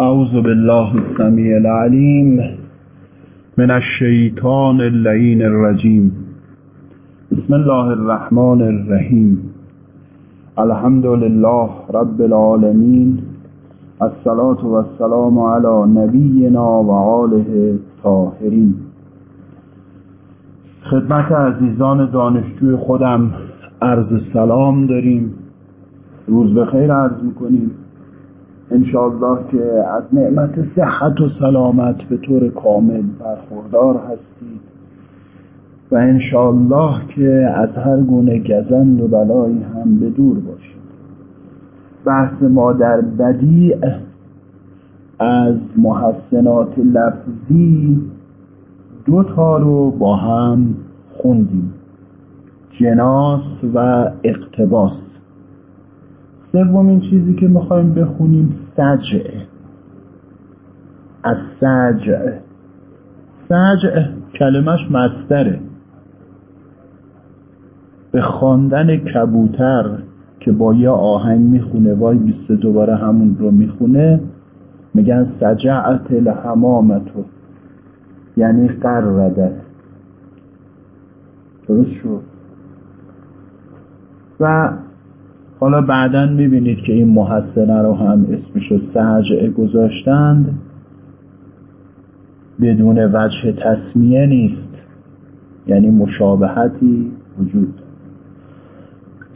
أعوذ بالله السميع العليم من الشيطان اللعين الرجيم بسم الله الرحمن الرحيم الحمد لله رب العالمين الصلاة والسلام على نبينا وآله الطاهرين خدمت عزیزان دانشجوی خودم عرض سلام داریم. روز بخیر عرض می‌کنیم. انشاءالله که از نعمت صحت و سلامت به طور کامل برخوردار هستید. و انشاءالله که از هر گونه گزند و بلایی هم به دور باشید. بحث ما در بدیع از محسنات لفظی دو تا رو با هم خوندیم. جناس و اقتباس. سومین چیزی که می‌خوایم بخونیم سجع. از سجع. سجع کلمش مستره به خواندن کبوتر که با یه آهنگ می‌خونه وای بیسته دوباره همون رو می‌خونه میگن سجعت الحمامتو یعنی قردت درست شد؟ و حالا بعدا می‌بینید که این محسنه رو هم اسمشو سجعه گذاشتند. بدون وجه تصمیه نیست. یعنی مشابهتی وجود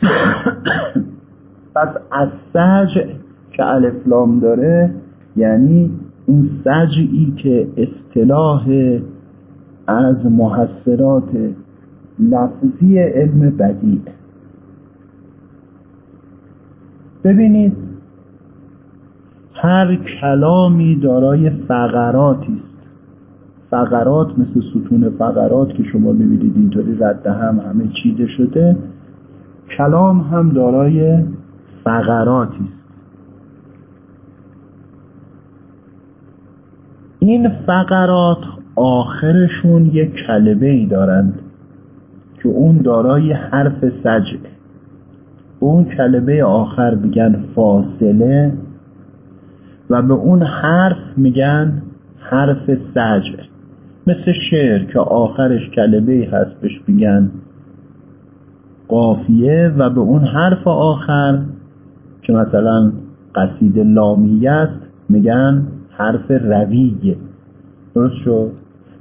پس از سجع که الفلام داره یعنی اون سجعی که اصطلاح از محسرات لفظی علم بدیع ببینید هر کلامی دارای فقراتی است. فقرات مثل ستون فقرات که شما ببینید اینطوری رد هم همه چیده شده کلام هم دارای فقراتی است. این فقرات آخرشون یک کلمه ای دارند که اون دارای حرف سجعه. به اون کلمه آخر میگن فاصله و به اون حرف میگن حرف سجع. مثل شعر که آخرش کلمه هست بهش میگن قافیه و به اون حرف آخر که مثلا قصید لامیه است میگن حرف رویه. درست شد؟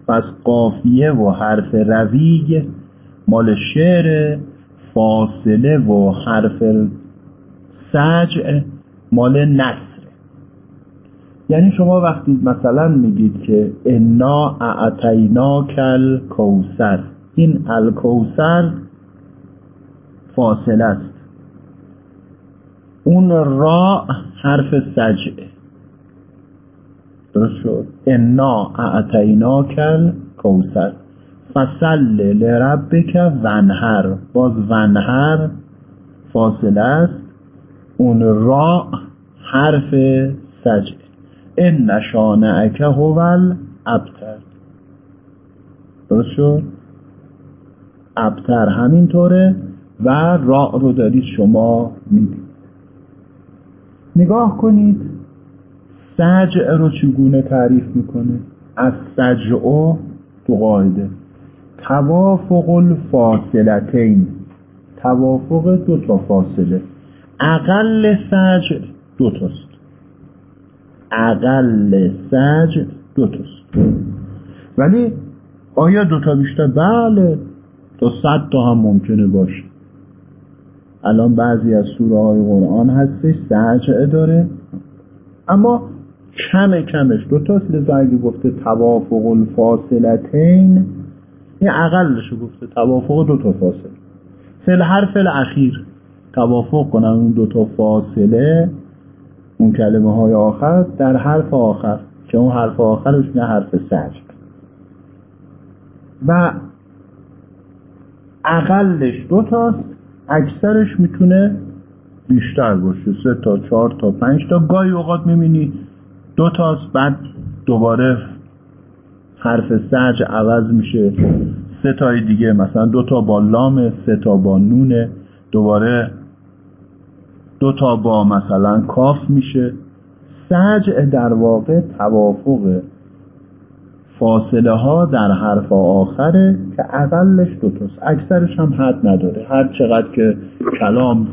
پس قافیه و حرف رویه مال شعر فاصله و حرف سجع مال نصر یعنی شما وقتی مثلا میگید که انا اعتینا کل کوسر این الکوسر فاصله است. اون را حرف سجع. درست شد. انا اعتینا کل کوسر فصل لربک ونهر. باز ونهر فاصله است. اون را حرف سجع. ان نشانعک هو ابتر درست شد؟ ابتر همینطوره و را رو دارید شما می‌بینید نگاه کنید. سجع رو چگونه تعریف می‌کنه؟ از سجع تو قاعده. توافق الفاصلتین. توافق دو تا فاصله. اقل سج دو تاست. اقل سج دو تاست. ولی آیا دو تا بیشتر؟ بله. تا صد تا هم ممکنه باشه. الان بعضی از سوره های قرآن هستش سجعه داره. اما کم کمش دو تاست. لذا اگه گفته توافق الفاصلتین این اقلشو گفته توافق دو تا فاصله. فل حرف الاخیر توافق کنن اون دو تا فاصله اون کلمه های آخر در حرف آخر که اون حرف آخرش نه حرف سجد. و اقلش دو تاست اکثرش می‌تونه بیشتر باشه سه تا چهار تا پنج تا. گاهی اوقات می‌بینی دو تاست بعد دوباره حرف سج عوض میشه. سه تای دیگه مثلا دو تا با لام سه تا با نونه دوباره دو تا با مثلا کاف میشه. سجع در واقع توافق فاصله ها در حرف آخره که اقلش دوتاست اکثرش هم حد نداره. هر چقدر که کلام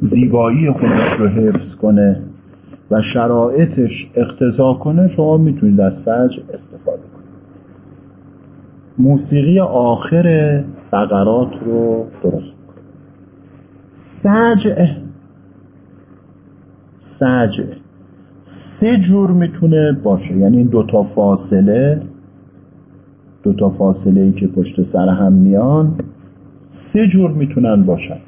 زیبایی خودش رو حفظ کنه و شرایطش اقتضا کنه شما می‌تونید از سج استفاده موسیقی آخر فقرات رو درست سجع. سجع. سه جور می‌تونه باشه. یعنی این دوتا فاصله دوتا فاصله ای که پشت سر هم میان سه جور می‌تونن باشن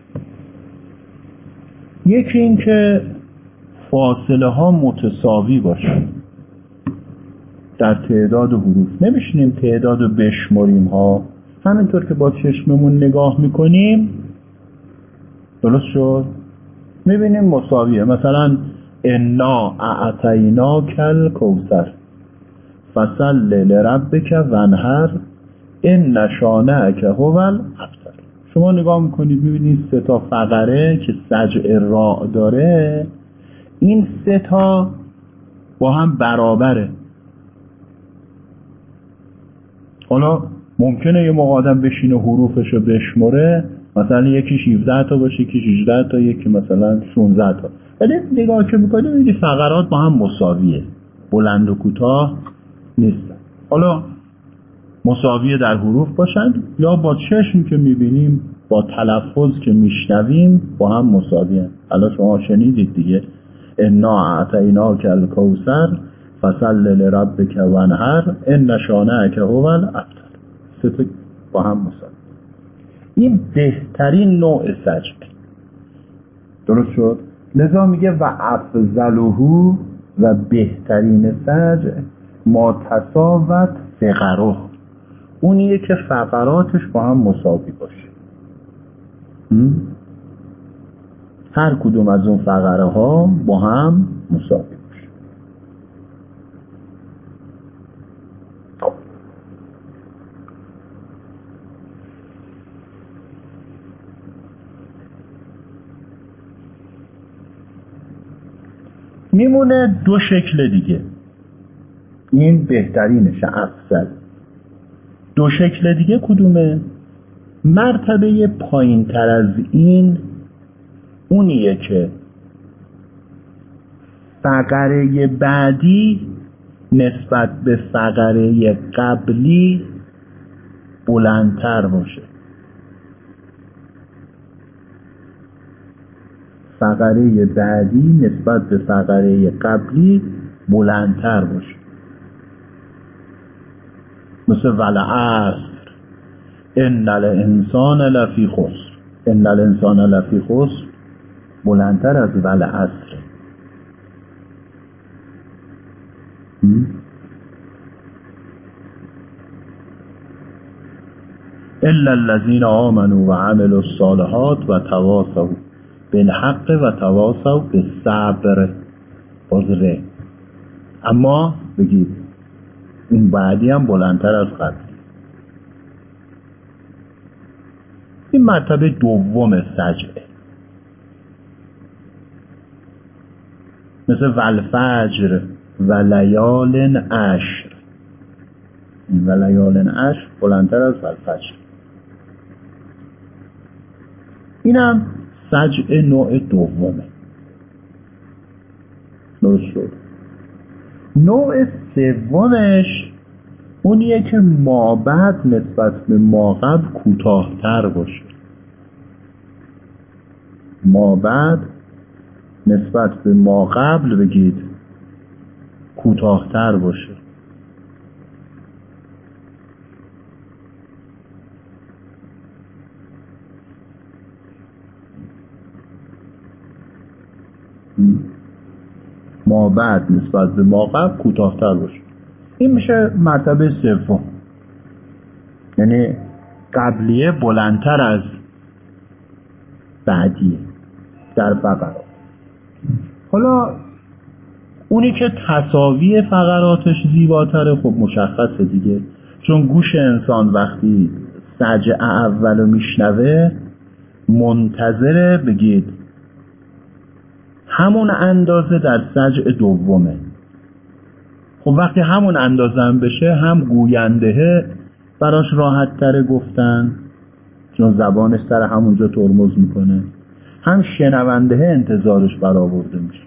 یکی این که فاصله ها متساوی باشن در تعداد حروف. نمیشینیم تعداد رو بشمریم ها. همینطور که با چشممون نگاه می‌کنیم درست شد؟ می‌بینیم مساویه. مثلا انا اعتینا کل کوسر فصل لربک ونهر ان نشانه که هول ابتر شما نگاه می‌کنید می‌بینید سه تا فقره که سجع را داره. این سه تا با هم برابره. حالا ممکنه یه موقع آدم بشینه حروفش رو بشمره مثلا یکیش 17 تا باشه یکیش 18 تا یکی مثلا 16 تا. ولی نگاه که می‌کنی می‌بینی فقرات با هم مساویه. بلند و کوتاه نیستن. حالا مساویه در حروف باشند یا با چشم که می‌بینیم با تلفظ که میشنویم با هم مساویه حالا شما شنیدید دیگه. انا اعتینا کل کوسر فصل لربک ان نشانه که هو الابتر. سه با هم مساویه این بهترین نوع سجد درست شد؟ لذا میگه و افضلهو و بهترین سج ما تصاوت فقره اونیه که فقراتش با هم مساوی باشه. هر کدوم از اون فقره ها با هم مساوی باشه میمونه دو شکل دیگه. این بهترینشه افضل. دو شکل دیگه کدومه؟ مرتبه پایین تر از این اونیه که فقره بعدی نسبت به فقره قبلی بلندتر باشه. فقره بعدی نسبت به فقره قبلی بلندتر باشه. مثل ولعصر ان الانسان لفی خسر. ان الانسان لفی خسر بلندتر از ولعصر الا الذين آمنوا وعملوا الصالحات وتواصوا بالحق و تواصوا به صبر. بازره اما بگید اون بعدی هم بلندتر از قبل. این مرتبه دوم سجعه مثل ولفجر و لیال عشر. و لیال عشر بلندتر از ولفجر اینم سجع نوع دومه. درست شد. نوع سومش اونیه که ما بعد نسبت به ما قبل کوتاهتر باشه. ما بعد نسبت به ما قبل بگید کوتاهتر باشه. ما بعد نسبت به ما قبل کوتاهتر باشه. این میشه مرتبه سوم. یعنی قبلیه بلندتر از بعدیه در فقرات. حالا اونی که تصاوی فقراتش زیباتره خب مشخصه دیگه. چون گوش انسان وقتی سجع اول میشنوه منتظره بگید همون اندازه در سجع دومه. خب وقتی همون اندازه هم بشه هم گوینده براش راحت تره گفتن چون زبانش سر همونجا ترمز می‌کنه. هم شنونده انتظارش برآورده میشه.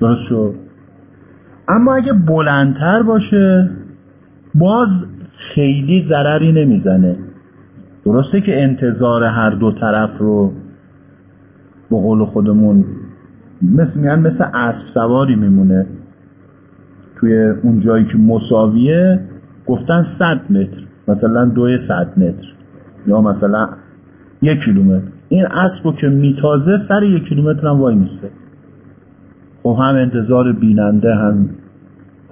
درست شد؟ اما اگه بلندتر باشه باز خیلی ضرری نمی‌زنه. درسته که انتظار هر دو طرف رو به قول خودمون مثل میگن مثل اسب سواری میمونه. توی اون جایی که مساویه گفتن صد متر. مثلا دوی صد متر. یا مثلا یک کیلومتر. این اسب رو که میتازه سر یک کیلومتر هم وای میسته. خب هم انتظار بیننده هم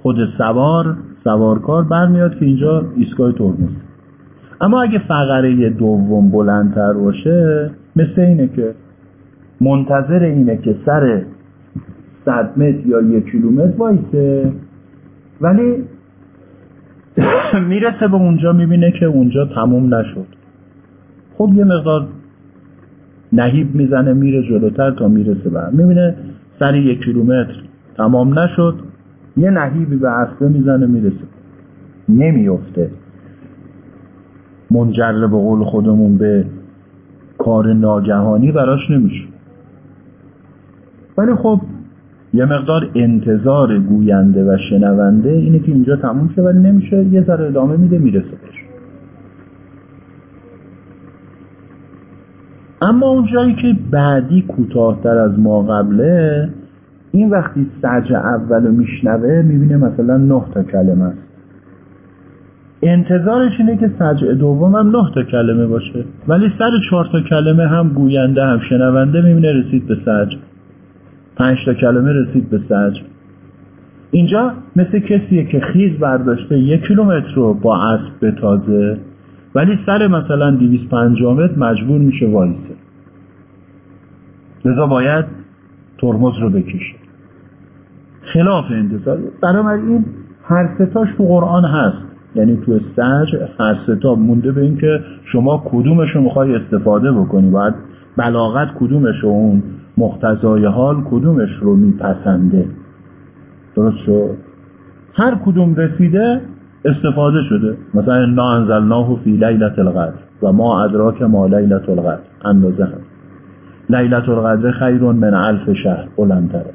خود سوار سوارکار برمیاد که اینجا ایستگاه ترمز. اما اگه فقره دوم بلندتر باشه مثل اینه که منتظر اینه که سر صد متر یا یک کیلومتر وایسه ولی می‌رسه به اونجا می‌بینه که اونجا تموم نشد. خب یه مقدار نهیب می‌زنه میره جلوتر تا می‌رسه به می‌بینه سر یک کیلومتر تمام نشد یه نهیبی به اسبه می‌زنه می‌رسه. نمیفته منجر به قول خودمون به کار ناگهانی براش نمیشه. ولی خب یه مقدار انتظار گوینده و شنونده اینه که اینجا تموم شه ولی نمیشه یه ذره ادامه میده می‌رسه بهش. اما اون جایی که بعدی کوتاهتر از ما قبله این وقتی سجع اول رو میشنوه می‌بینه مثلا نه تا کلمه است. انتظارش اینه که سجع دوم هم نه تا کلمه باشه. ولی سر چهار تا کلمه هم گوینده هم شنونده می‌بینه رسید به سجع. پنج تا کلمه رسید به سجع. اینجا مثل کسیه که خیز برداشته یک کیلومتر رو با اسب تازه ولی سر مثلا 250 متر مجبور میشه وایسه. لذا باید ترمز رو بکشه. خلاف انتظار. بنابراین هر ستاش تو قرآن هست. یعنی تو سجع هر ستا مونده به اینکه شما کدومش رو می‌خوای استفاده بکنی. باید بلاغت کدومش رو اون مقتضای حال کدومش رو میپسنده. درست شد؟ هر کدوم رسیده استفاده شده. مثلا انا انزلناه فی لیلت القدر و ما ادراک ما لیلت القدر. اندازه هم لیلت القدر خیر من الف شهر. بلندتره.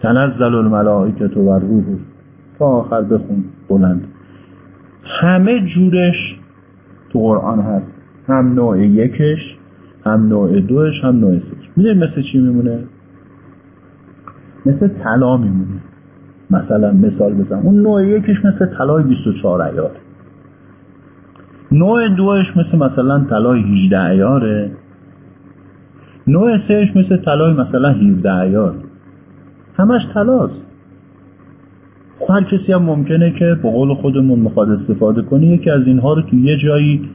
تنزل الملائکت و روح تا آخر بخون. بلند. همه جورش تو قرآن هست. هم نوع یکش هم نوع دوش هم نوع سش می‌دونی مثل چی میمونه؟ مثل طلا میمونه. مثلا مثال بزنم. اون نوع یکش مثل طلای 24 ایار. نوع دوش مثل مثلا طلای 18 ایاره. نوع سهش مثل طلای مثلا 17 ایار. همش طلاست. هر کسی هم ممکنه که به قول خودمون می‌خواد استفاده کنه یکی از اینها رو تو یه جایی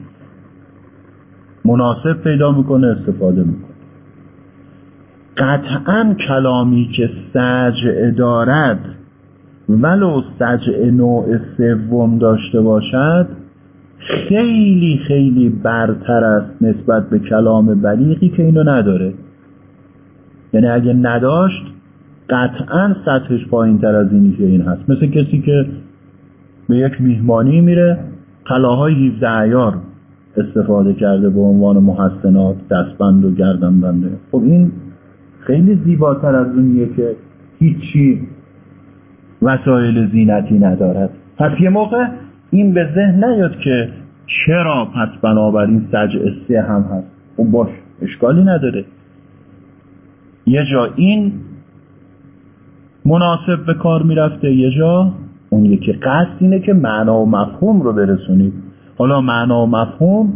مناسب پیدا می‌کنه استفاده می‌کنه. قطعا کلامی که سجع دارد ولو سجع نوع سوم داشته باشد خیلی خیلی برتر است نسبت به کلام بلیغی که اینو نداره. یعنی اگه نداشت قطعا سطحش پایین تر از اینی که این هست. مثل کسی که به یک میهمانی میره طلاهای 17 ایار استفاده کرده به عنوان محسنات دستبند و گردن بنده. خب این خیلی زیباتر از اونیه که هیچی وسایل زینتی ندارد. پس یه موقع این به ذهن نیاد که چرا پس بنابراین سجع سه هم هست. خب باش اشکالی نداره. یه جا این مناسب به کار می‌رفته. یه جا اون یکی قصد اینه که معنا و مفهوم رو برسونید حالا معنا و مفهوم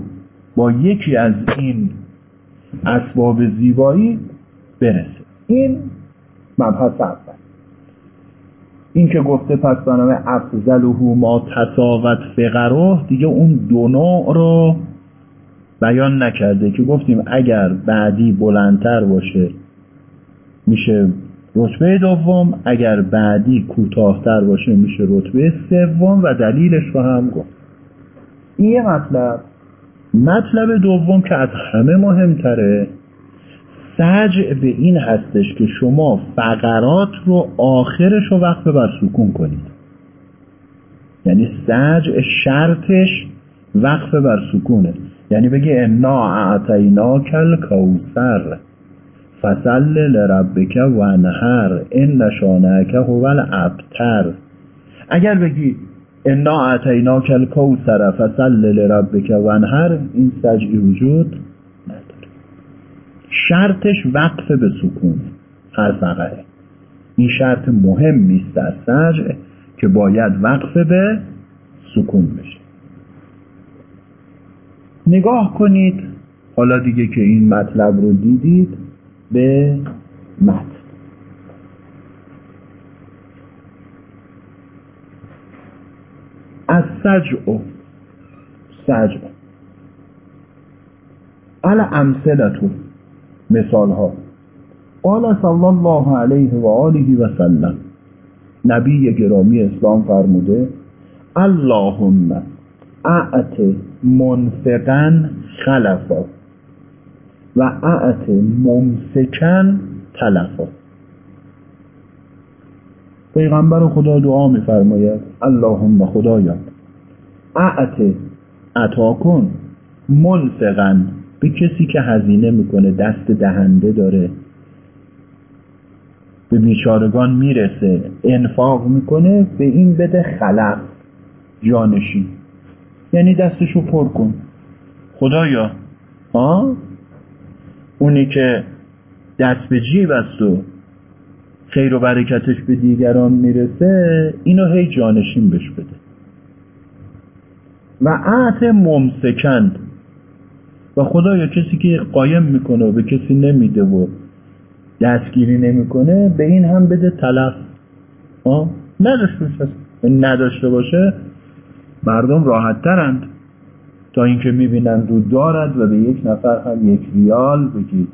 با یکی از این اسباب زیبایی برسه. این مبحث اول. این که گفته پس به نام افضلهو ما تساوت فقره دیگه اون دو نوع رو بیان نکرده که گفتیم اگر بعدی بلندتر باشه میشه رتبه دوم اگر بعدی کوتاهتر باشه میشه رتبه سوم و دلیلش رو هم گفت. این یه مطلب. مطلب دوم که از همه مهمتره سجع به این هستش که شما فقرات رو آخرش رو وقف بر سکون کنید. یعنی سجع شرطش وقف بر سکونه. یعنی بگی انا اعطینا کل کوسر فصل لربک انهر ان شانک هو الابتر اگر بگی انا اعطینا کل کوسر فصل لربک و انهر این سجعی وجود نداره. شرطش وقف به سکونه هر فقره این شرط مهم است در سجع که باید وقف به سکون بشه. نگاه کنید. حالا دیگه که این مطلب رو دیدید به متن. از سجع سجع. ال امثلتو مثال ها قال صلی الله علیه و آله و سلم. نبی گرامی اسلام فرموده اللهم اعت منفقا خلفا. و اعت ممسکن تلفا پیغمبر خدا دعا میفرماید. اللهم خدایا اعت عطا کن. منفقا به کسی که هزینه می‌کنه دست دهنده داره. به بیچارگان می‌رسه. انفاق می‌کنه. به این بده خلف جانشین. یعنی دستشو پر کن. خدایا. ها اونی که دست به جیب است و خیر و برکتش به دیگران می‌رسه اینو هی جانشین بش بده. و عهد ممسکند. و خدایا کسی که قایم می‌کنه و به کسی نمیده و دستگیری نمی‌کنه به این هم بده تلف. نداشته باشه. نداشته باشه مردم راحت ترند تا اینکه می‌بینن دود دارد و به یک نفر هم یک ریال بگید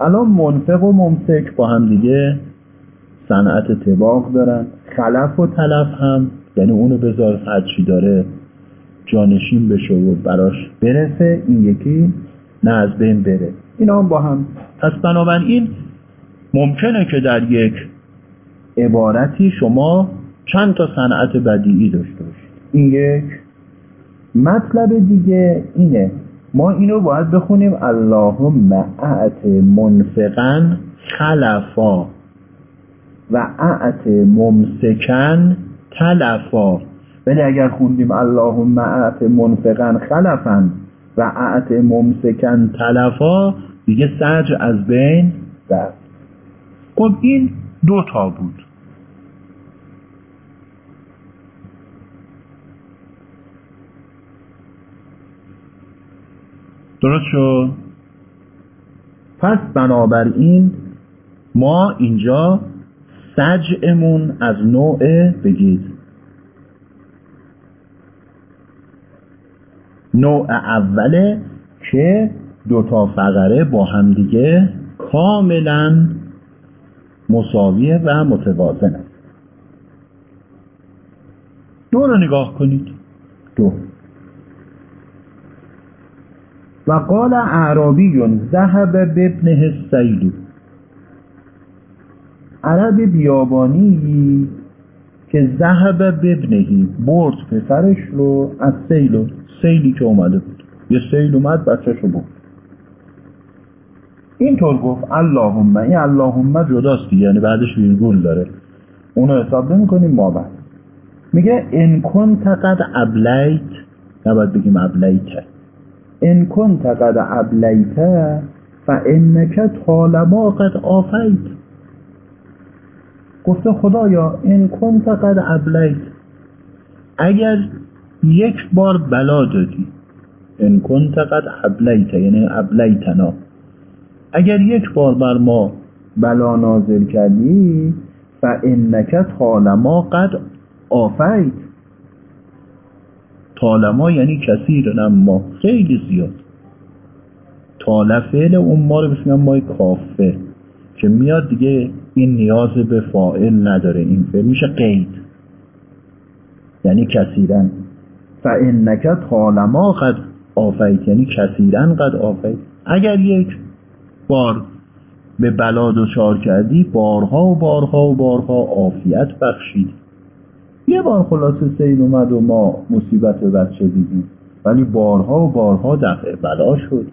الان منفق و ممسک با هم دیگه صنعت تباق دارن خلف و تلف هم یعنی اونو بذار هرچی داره جانشین بشه و براش برسه این یکی نه از بین بره. اینا هم با هم. پس بنابراین ممکنه که در یک عبارتی شما چند تا صنعت بدیعی داشته باشید. این یک مطلب دیگه اینه. ما اینو باید بخونیم. اللهم اعت منفقا خلفا و اعت ممسکن تلفا. ولی اگر خوندیم اللهم اعت منفقا خلفا و اعت ممسکن تلفا دیگه سج از بین در خب این دو تا بود. درست شد؟ پس بنابراین ما اینجا سجعمون از نوع بگید. نوع اوله که دوتا فقره با همدیگه کاملا مساویه و متوازن است. دو رو نگاه کنید. دو. و قال اعرابی ذهب بابنه السیل عرب بیابانی که ذهب بابنه برد پسرش رو از سیل سیلی که اومده بود. یه سیل اومد بچه‌شو برد. اینطور گفت اللهم این اللهم جداست یعنی بعدش ویرگول داره. اونو حساب نمی ما بعد. میگه ان کنت قد ابلیت. نباید بگیم ابلیت ان کنت قد ابلیت فانک طالما قد عافیت گفته خدایا ان کنت قد ابلیت اگر یک بار بلا دادی ان کنت قد ابلیت یعنی ابلیتنا اگر یک بار بر ما بلا نازل کردی فانک طالما قد آفیت طالما یعنی کثیر ما. خیلی زیاد. طال فعل اون ما رو بشیم مای کافه که میاد دیگه این نیاز به فاعل نداره. این فعل میشه قید. یعنی کثیرا. فانک طالما قد عافیت. یعنی کثیرا قد عافیت. اگر یک بار به بلا دچار کردی بارها و بارها و بارها عافیت بخشید. یه بار خلاصه سیل اومد و ما مصیبت بچه دیدیم. ولی بارها و بارها دفع بلا شد.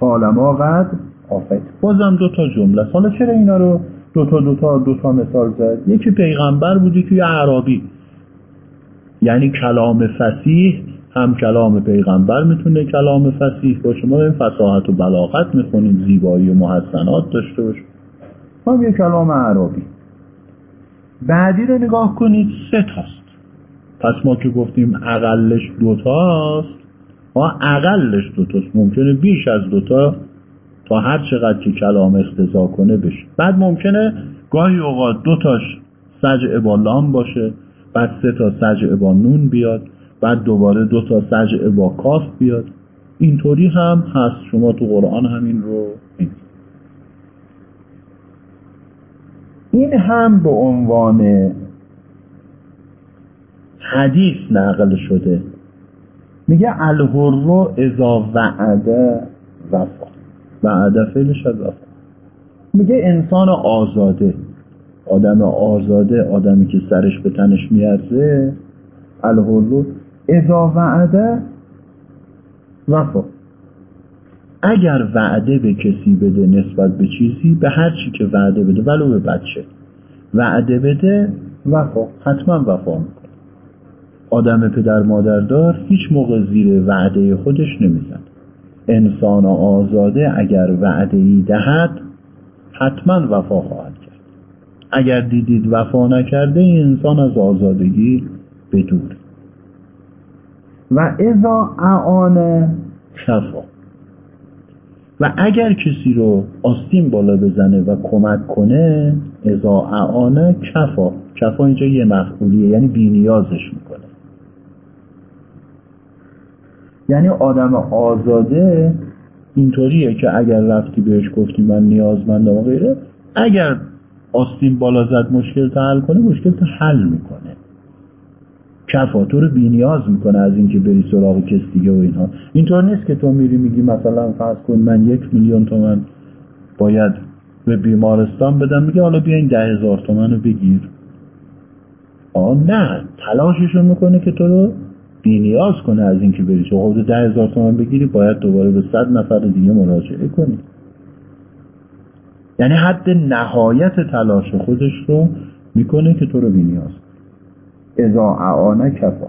طالما قد آفیت بازم دو تا جمله. حالا چرا اینا رو دو تا دو تا دو تا مثال زد؟ یکی پیغمبر بود یکی عربی یعنی کلام فسیح هم کلام پیغمبر می‌تونه کلام فسیح باشه. ما این فساحت و بلاغت می‌خونیم. زیبایی و محسنات داشته باشه. هم یه کلام عربی بعدی رو نگاه کنید سه تاست. پس ما که گفتیم اقلش دوتاست ها اقلش دوتاست ممکنه بیش از دوتا تا هر چقدر که کلام اختزا کنه بشه. بعد ممکنه گاهی اوقات دوتاش سجع با لام باشه بعد سه تا سجع با نون بیاد بعد دوباره دو تا سجع با کاف بیاد. اینطوری هم هست. شما تو قرآن همین رو این هم به عنوان حدیث نقل شده. میگه الهرو ازا وعده وفا. وعده فعلش از وفا. میگه انسان آزاده. آدم آزاده آدمی که سرش به تنش میارزه الهرو ازا وعده وفا. اگر وعده به کسی بده نسبت به چیزی به هر چی که وعده بده ولو به بچه. وعده بده وفا. حتما وفا می‌کنه. آدم پدر مادردار هیچ موقع زیر وعده خودش نمیزن انسان آزاده اگر وعده ای دهد حتما وفا خواهد کرد. اگر دیدید وفا نکرده این انسان از آزادگی بدور. و ازا اعانه کفا و اگر کسی رو آستین بالا بزنه و کمک کنه ازا اعانه کفا. کفا اینجا یه مفعولیه یعنی بینیازش می‌کنه. یعنی آدم آزاده اینطوریه که اگر رفتی بهش گفتی من نیازمندم و غیره اگر آستین بالا زد مشکل حل کنه مشکل حل می‌کنه. کفا تو رو بینیاز می‌کنه از اینکه بری سراغ کس دیگه و اینها. اینطور نیست که تو میری میگی مثلا فرض کن من یک میلیون تومن باید به بیمارستان بدم. میگه حالا بیا این ده هزار تومن رو بگیر. آه نه. تلاششون می‌کنه که تو رو بینیاز کنه از اینکه بری. تو خود ده هزار تومن بگیری باید دوباره به صد نفر دیگه مراجعه کنی. یعنی حد نهایت تلاش خودش رو می‌کنه که تو رو بینیاز ازا اعانه کفا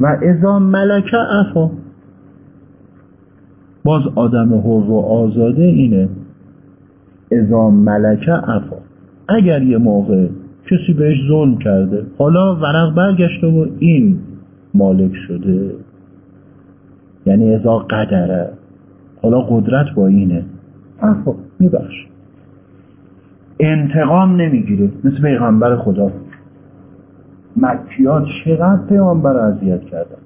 و ازا ملکه افا باز آدم حر و آزاده اینه. ازا ملکه افا اگر یه موقع کسی بهش ظلم کرده حالا ورق برگشته و این مالک شده. یعنی ازا قدره. حالا قدرت با اینه. افا میبخش. انتقام نمی‌گیره. مثل پیغمبر خدا مکیات چقدر پیامبر اذیت کردن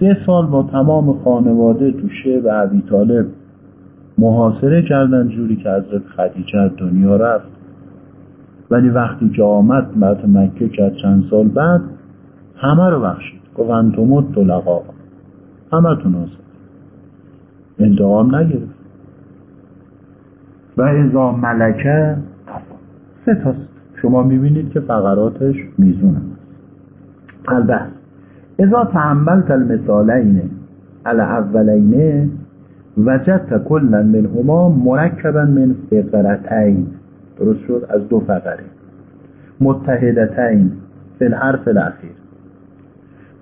سه سال با تمام خانواده تو شعب عبی طالب محاصره کردن جوری که حضرت خدیجه دنیا رفت. ولی وقتی که آمد بعد مکه کرد چند سال بعد همه رو بخشید. گفت انتمت طلقا همه تون آزاد انتقام نگرفت. و ازا ملکه سه تاست شما می‌بینید که فقراتش میزون هست البس ازا تعملت المثالین الاولین وجدت کلا منهما مرکبا من فقرتین. درست شد؟ از دو فقره. متحدتین فی الحرف الاخیر.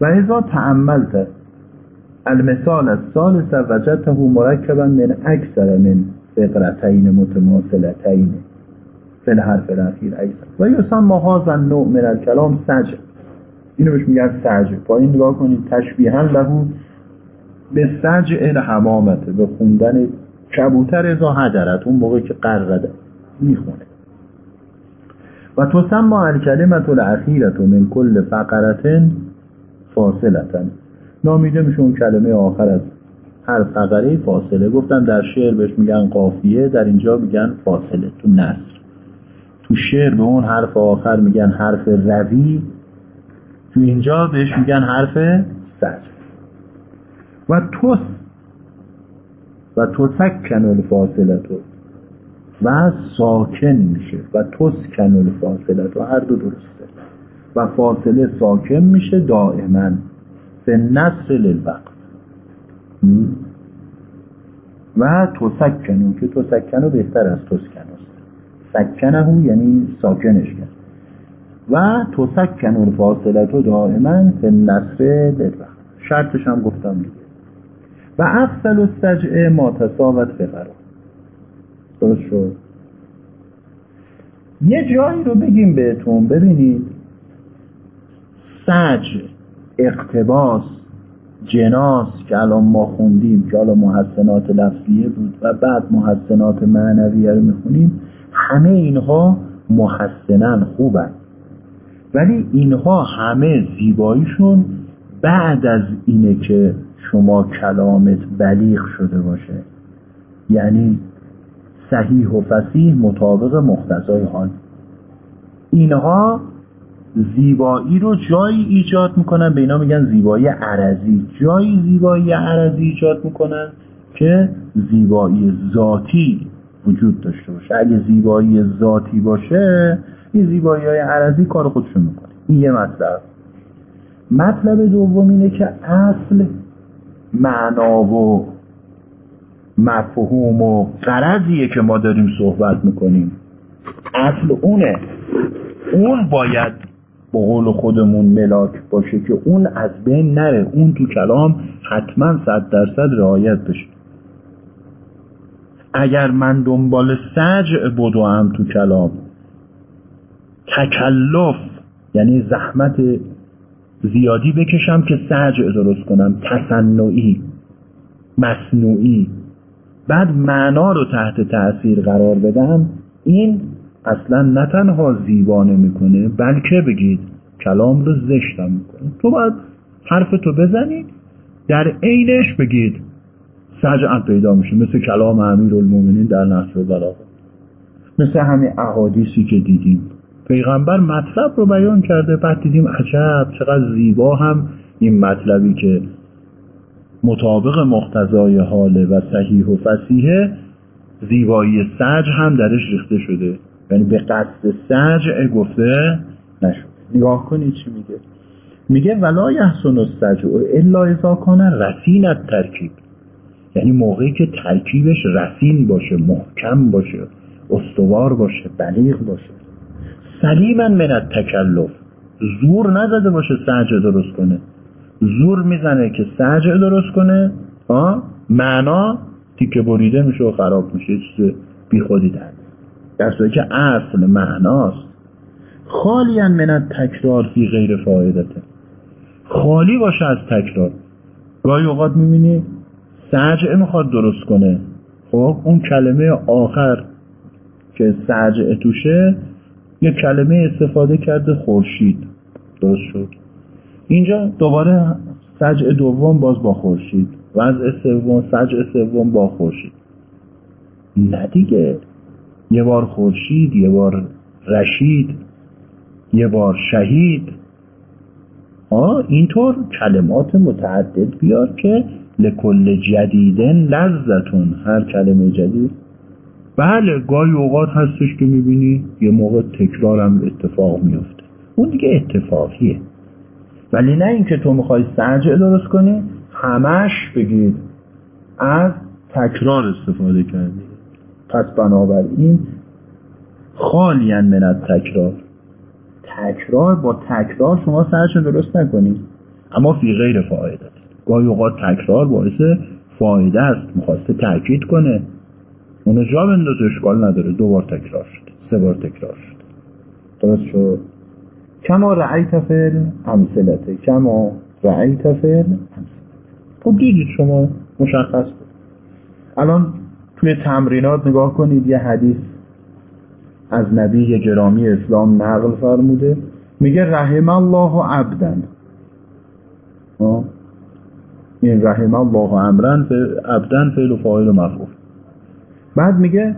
و ازا تعملت المثال الثالث وجدته مرکبا من اکثر من فقرتین متماثلتین. فی الحرف الاخیر ایسا. و یسمى هذا النوع من الکلام سجع. اینو بهش میگن سجع پایین نگاه کنید تشبیها لهو به سجع الحمامته به خوندن کبوتر ازا هدرت اون موقع که قرده می‌خونه. و تسمى الکلمت الاخیرت من کل فقرتن فاصلتن نامیده میشه اون کلمه آخر از هر فقره فاصله. گفتم در شعر بهش میگن قافیه در اینجا میگن فاصله تو نصر تو شعر به اون حرف آخر میگن حرف روی. تو اینجا بهش میگن حرف سجع و توس و تسکن الفاصلتو و ساکن میشه. و تسکن الفاصلتو هر دو درسته. و فاصله ساکن میشه دائما. به نصر للوقت و تسکنو که تسکنو بهتر از تسکنوست سکنهو یعنی ساکنش کرد. و تسکن الفاصلتو دائما به نصر للوقت شرطش هم گفتم دیگه. و افصل السجعه ما تساوت فقرا درست شد؟ یه جایی رو بگیم بهتون. ببینید. سج اقتباس جناس که الان ما خوندیم که حالا محسنات لفظیه بود و بعد محسنات معنویه رو می‌خونیم همه اینها محسنن خوبن. ولی اینها همه زیباییشون بعد از اینه که شما کلامت بلیغ شده باشه. یعنی صحیح و فسیح مطابق مختزای حال. اینها زیبایی رو جایی ایجاد می‌کنن به اینا میگن زیبایی عرضی. جایی زیبایی عرضی ایجاد می‌کنن که زیبایی ذاتی وجود داشته باشه. اگه زیبایی ذاتی باشه این زیبایی های عرضی کار خودشون می‌کنه. این یه مطلب. مطلب دوم اینه که اصل معنا و مفهوم و قرضیه که ما داریم صحبت می‌کنیم. اصل اونه. اون باید به قول خودمون ملاک باشه که اون از بین نره. اون تو کلام حتما صد درصد رعایت بشه. اگر من دنبال سجع بدوم تو کلام تکلف یعنی زحمت زیادی بکشم که سجع درست کنم. تصنعی مصنوعی. بعد معنا رو تحت تاثیر قرار بدم. این اصلا نه تنها زیبا نمی‌کنه بلکه بگید کلام رو زشتم می‌کنه. تو باید حرف تو بزنید در عینش بگید سجعا پیدا میشه. مثل کلام امیر المومنین در نهج البلاغه. مثل همین احادیثی که دیدیم. پیغمبر مطلب رو بیان کرده. بعد دیدیم عجب چقدر زیبا هم این مطلبی که مطابق مقتضای حاله و صحیح و فسیحه زیبایی سج هم درش ریخته شده. یعنی به قصد سجع گفته نشد. نگاه کنید چی میگه. میگه ولا یحسن السجع الا اذا کان رسین ترکیب یعنی موقعی که ترکیبش رسین باشه محکم باشه استوار باشه بلیغ باشه. سلیما من التکلف. زور نزده باشه سجع درست کنه. زور می‌زنه که سجع درست کنه. ها معنا تیکه بریده میشه و خراب میشه. چیز بی خودی در در که اصل معناست. خالی من تکرار فی غیر فایدته خالی باشه از تکرار. گاهی اوقات می‌بینی سجعه می‌خواد درست کنه. خب اون کلمه آخر که سجعه توشه یه کلمه استفاده کرده خورشید. درست شد. اینجا دوباره سجع دوم باز با خورشید. وضع سوم سجع سوم با خورشید. نه دیگه. یه بار خورشید یه بار رشید یه بار شهید. آه اینطور کلمات متعدد بیار که لکل جدیدن لذتون. هر کلمه جدید. بله گاهی اوقات هستش که می‌بینی یه موقع تکرارم اتفاق میفته اون دیگه اتفاقیه. ولی نه اینکه تو می‌خوای سرجع درست کنی همش بگید از تکرار استفاده کردی. پس بنابراین خالین من تکرار تکرار با تکرار شما سرچ درست نکنید اما فی غیر فایده گاهی اوقات تکرار باعث فایده است می‌خواسته تاکید کنه. اونو جا بندازه اشکال نداره. دو بار تکرار شد. سه بار تکرار شد. درست شد؟ کما رعیت فعل امثلته. کما رعیت فعل امثلته. خب دیدید شما مشخص بود. الان توی تمرینات نگاه کنید یه حدیث از نبی گرامی اسلام نقل فرموده. میگه رحم الله عبدن. این رحم الله امرن عبدن فعل و فاعل و مفعول. بعد میگه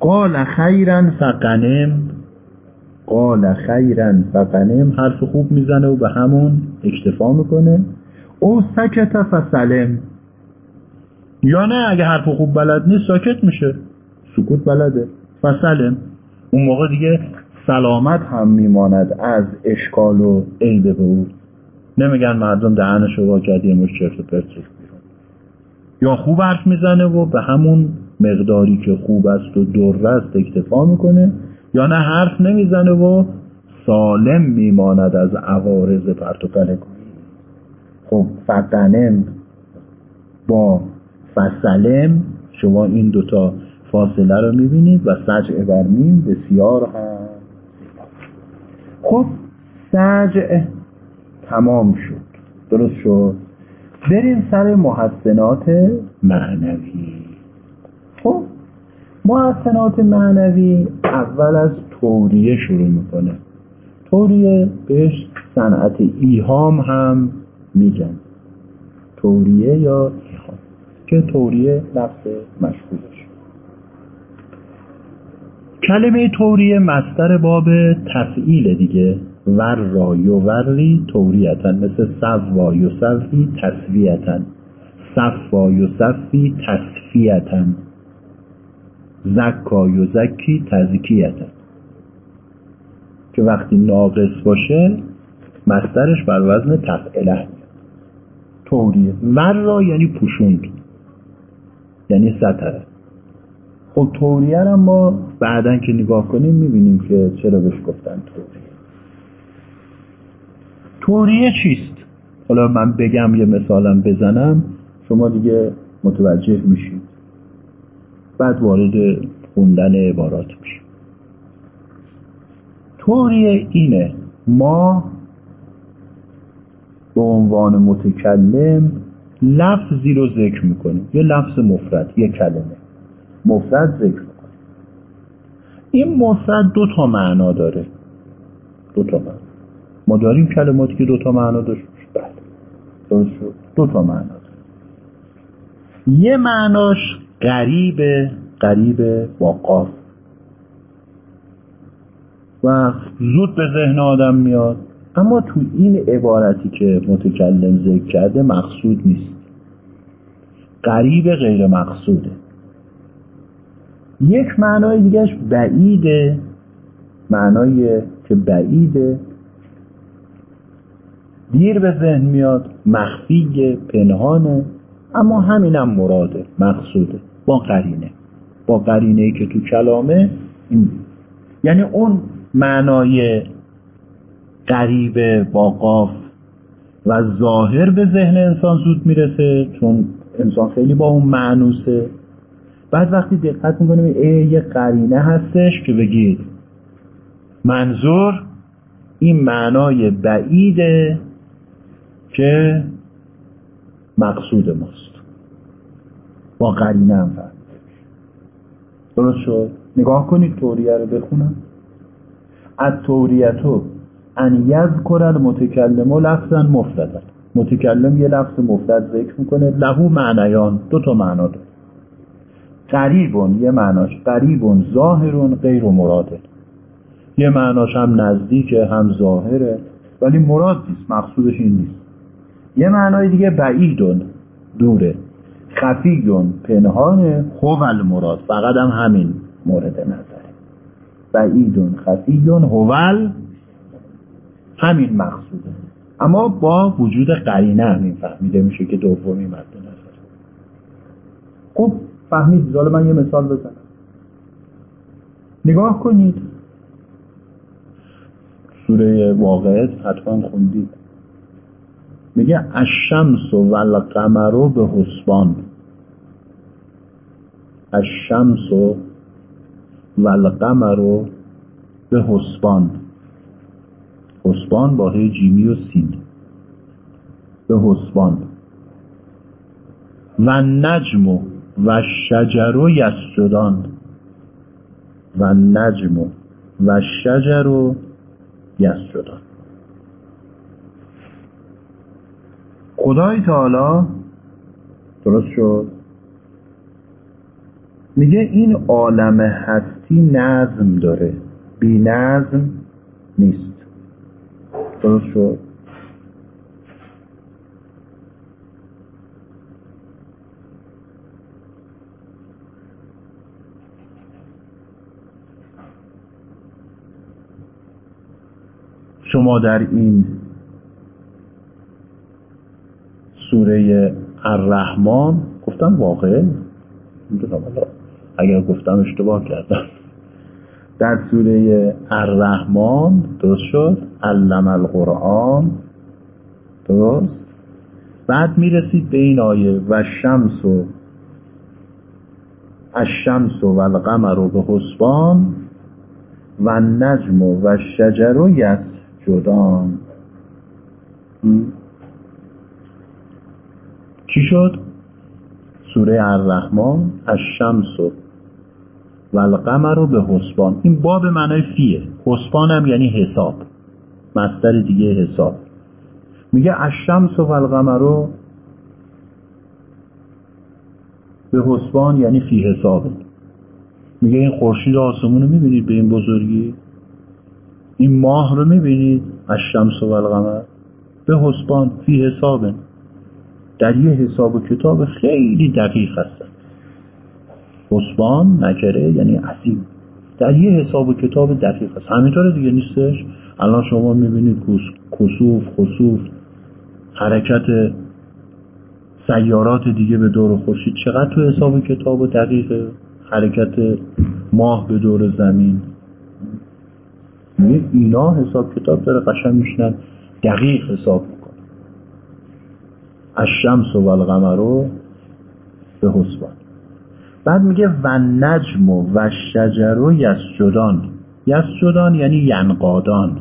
قال خیرا فقنم. قال خیرن و غنم حرف خوب می‌زنه و به همون اکتفا می‌کنه. او سکت فسلم. یا نه اگه حرف خوب بلد نیست ساکت میشه. سکوت بلده. فسلم. اون موقع دیگه سلامت هم میماند از اشکال و عیب به او. نمیگن مردم دهنشو وا کرد یه مش چرت و پرت بیرون یا خوب حرف می‌زنه و به همون مقداری که خوب است و در است اکتفا می‌کنه یا نه حرف نمی‌زنه و سالم میماند از عوارض پرت و خب فقنم با فسلم شما این دوتا فاصله رو می‌بینید و سجع برمیم بسیار هم خب سجع تمام شد. درست شد؟ بریم سر محسنات معنوی. خب محسنات معنوی اول از توریه شروع می‌کنه. توریه بهش صنعت ایهام هم میگن. توریه یا ایهام که توریه لفظ مشغولش کلمه توریه مستر باب تفعیل دیگه. ور را یوری توریتن مثل سوا یوسفی تسویتن. صفا یوسفی تصفیتن زکا یوزکی تزکیتن. که وقتی ناقص باشه مسترش بر وزن تفعله. توریه ور را یعنی پوشوند. یعنی ستره خب توریه را ما بعدا که نگاه کنیم می‌بینیم که چرا بهش گفتن توریه توریه چیست؟ حالا من بگم یه مثالم بزنم شما دیگه متوجه میشید. بعد وارد خوندن عبارات میشیم توریه اینه. ما به عنوان متکلم لفظی رو ذکر می‌کنیم. یه لفظ مفرد یه کلمه. مفرد ذکر می‌کنیم. این مفرد دو تا معنا داره. دو تا معنا. ما داریم کلماتی که دو تا معنا داشت. بله. دو تا معنا داره. یه معناش قریب قریب با قاف و زود به ذهن آدم میاد. اما تو این عبارتی که متکلم ذکر کرده مقصود نیست. قریب غیر مقصوده. یک معنای دیگهش بعیده. معنای که بعیده. دیر به ذهن میاد مخفی پنهانه. اما همینم مراده مقصوده. با قرینه با قرینه ای که تو کلامه این یعنی اون معنای قریب با قاف و ظاهر به ذهن انسان زود می‌رسه چون انسان خیلی با اون معنوسه. بعد وقتی دقت می‌کنیم ای یه قرینه هستش که بگید منظور این معنای بعیده که مقصود ماست. با قرینه هم فرد درست شد؟ نگاه کنید توریه رو بخونم. از توریتو ان یذکر المتکلم لفظا مفردا. متکلم یه لفظ مفرد ذکر می‌کنه. لهو معنیان. دو تا معنا داره. قریبون یه معناش. قریبون ظاهرون غیر مراده. یه معناش هم نزدیکه هم ظاهره. ولی مراد نیست. مقصودش این نیست. یه معنای دیگه بعیدون. دوره. خفیون پنهانه هو مراد فقط هم همین مورد نظره. بعیدون خفیون هول همین مقصوده اما با وجود قرینه همین فهمیده میشه که دومی مد نظر. خب فهمید. حالا من یه مثال بزنم. نگاه کنید. سوره واقعیت حتما خوندید. میگه الشمس و القمر به حسبان. الشمس و القمر به حسبان. حسبان با جیمی و سین. به حسبان. و نجم و شجر و یسجدان. و نجم و شجر و یسجدان. خدای تعالی درست شد؟ میگه این عالم هستی نظم داره بی نظم نیست. درست شد؟ شما در این سوره الرحمن گفتم واقع اگر گفتم اشتباه کردم. در سوره الرحمن درست شد؟ علم القرآن. درست؟ بعد می‌رسید به این آیه و شمس و الشمس و القمر به حسبان و نجم و شجر و یسجدان. چی شد؟ سوره الرحمن الشمس و القمر به حسبان. این باب معنای فیه. حسبان هم یعنی حساب. مستر دیگه حساب. میگه الشمس و القمر به حسبان یعنی فی حساب. میگه این خورشید آسمون رو می‌بینید به این بزرگی؟ این ماه رو می‌بینید؟ الشمس و القمر. به حسبان. فی حساب. در یه حساب و کتاب خیلی دقیق هستن. حسبان نکره یعنی عصیب در یه حساب و کتاب دقیق هست. همینطور دیگه نیستش؟ الان شما می‌بینید کسوف خسوف حرکت سیارات دیگه به دور خورشید. چقدر تو حساب و کتاب و دقیقه؟ حرکت ماه به دور زمین. اینا حساب کتاب داره قشنگ میشنن دقیق حساب. الشمس و القمر به حسبان. بعد میگه و نجم و شجر و یسجدان. یسجدان یعنی ینقادان.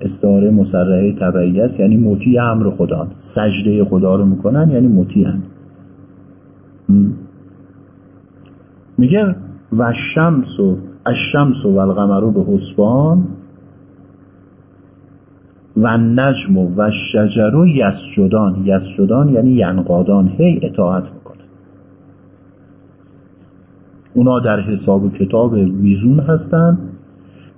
استعاره مسرحه طبعی است یعنی مطیع امر خدا سجده خدا رو می‌کنن یعنی مطیعن میگه و شمس و الشمس و القمر به حسبان. و نجم و شجر و یسجدان. یسجدان یعنی ینقادان. هی اطاعت می‌کنه. اونا در حساب و کتاب ویزون هستن.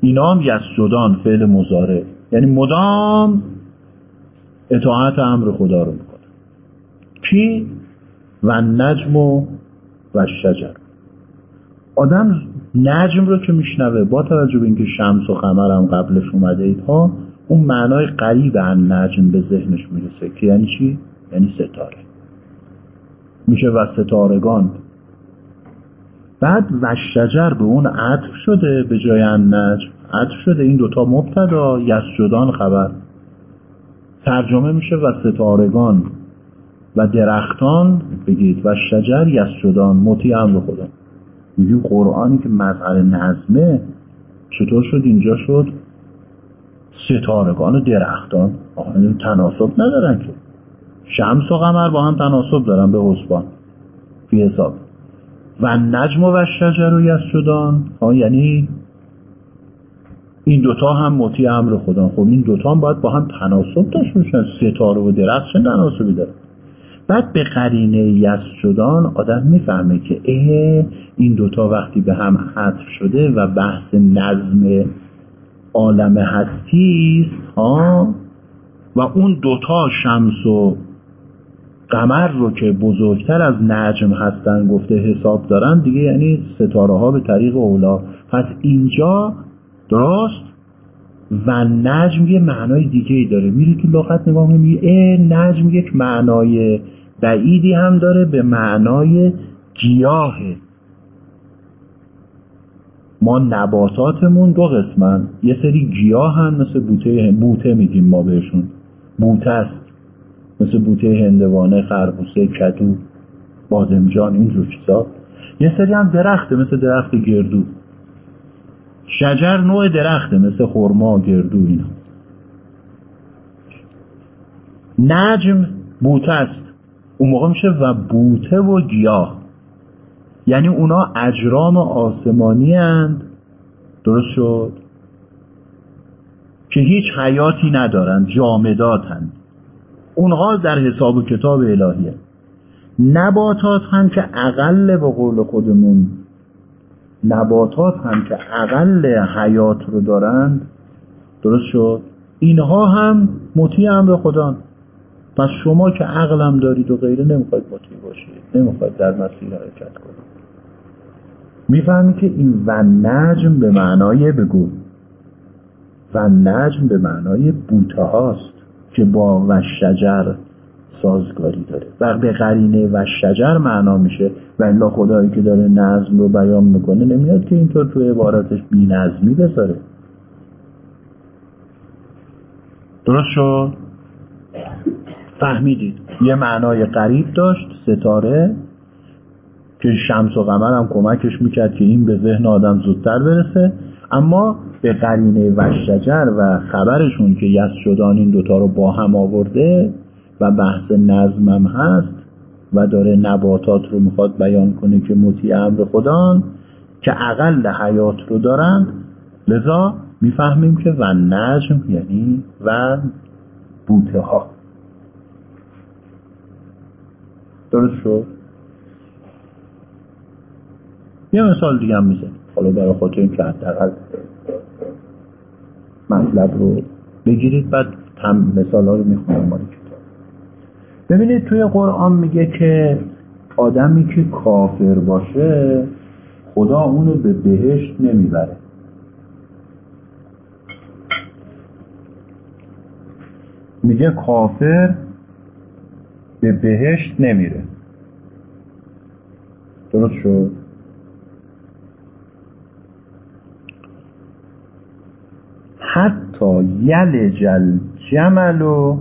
اینا هم یسجدان فعل مزاره یعنی مدام اطاعت امر خدا رو می‌کنه. کی؟ و نجم و, شجر آدم نجم رو که میشنوه با توجه به اینکه شمس و قمر هم قبلش اومده ها اون معنای قریب ان نجم به ذهنش می‌رسه که یعنی چی؟ یعنی ستاره. میشه و ستارگان. بعد و شجر به اون عطف شده به جای ان نجم. عطف شده. این دوتا مبتدا یسجدان خبر. ترجمه میشه و ستارگان. و درختان بگید و شجر یسجدان مطیع امر خدا. میگی قرآنی که مظهر نظمه چطور شد؟ اینجا شد. ستارگان و درختان آهن تناسب ندارن که. شمس و قمر با هم تناسب دارن به حسبان فی حساب. و نجم و شجر و یسجدان یعنی این دوتا هم مطیع امر خدا خب این دوتا هم باید با هم تناسب داشت باشن. ستاره و درخت چه تناسبی داره؟ بعد به قرینه یسجدان آدم می‌فهمه که اه این دوتا وقتی به هم حذف شده و بحث نظم عالم هستی است ها و اون دوتا شمس و قمر رو که بزرگتر از نجم هستن گفته حساب دارن دیگه یعنی ستاره ها به طریق اولا. پس اینجا درست؟ و نجم یه معنای دیگه ای داره. میری تو لغت نگاه میگه نجم یک معنای بعیدی هم داره به معنای گیاهه. ما نباتاتمون دو قسمن. یه سری گیاه هم مثل بوته بوته میگیم ما بهشون. بوته است. مثل بوته هندوانه خربوسه کدو بادمجان اینجور چیزا. یه سری هم درخته مثل درخت گردو. شجر نوع درخته مثل خرما گردو اینا. نجم بوته است. اون موقع میشه و بوته و گیاه. یعنی اونا اجرام آسمانی هند درست شد؟ که هیچ حیاتی ندارند جامدات هند اونها در حساب و کتاب الهیه. نباتات هم که اقل به قول خودمون. نباتات هم که اقل حیات رو دارند. درست شد؟ اینها هم مطیع امر خدا پس شما که عقلم دارید و غیره نمی‌خواید مطیع باشید. نمی‌خواید در مسیر حرکت کنید. می‌فهمی که این و نجم به معنای بگو. و نجم به معنای بوته هاست که با و شجر سازگاری داره. و به قرینه و شجر معنا میشه و الا خدایی که داره نظم رو بیان می‌کنه نمیاد که اینطور توی عبارتش بی نظمی بذاره. درست شد؟ فهمیدید. یه معنای قریب داشت ستاره. که شمس و قمر هم کمکش می‌کرد که این به ذهن آدم زودتر برسه. اما به قرینه و شجر و خبرشون که یست شدان این دوتا رو با هم آورده و بحث نظمم هست و داره نباتات رو می‌خواد بیان کنه که مطیع امر خدان که اقل حیات رو دارند لذا می‌فهمیم که و نجم یعنی و بوته ها درست شد؟ یه مثال دیگه هم می‌زنیم حالا برای خاطر این که حداقل مطلب رو بگیرید بعد هم مثال ها رو می‌خونم مالی کتاب. ببینید توی قرآن میگه که آدمی که کافر باشه خدا اونو به بهشت نمی‌بره. میگه کافر به بهشت نمیره. درست شد؟ حتی یلج الجمل و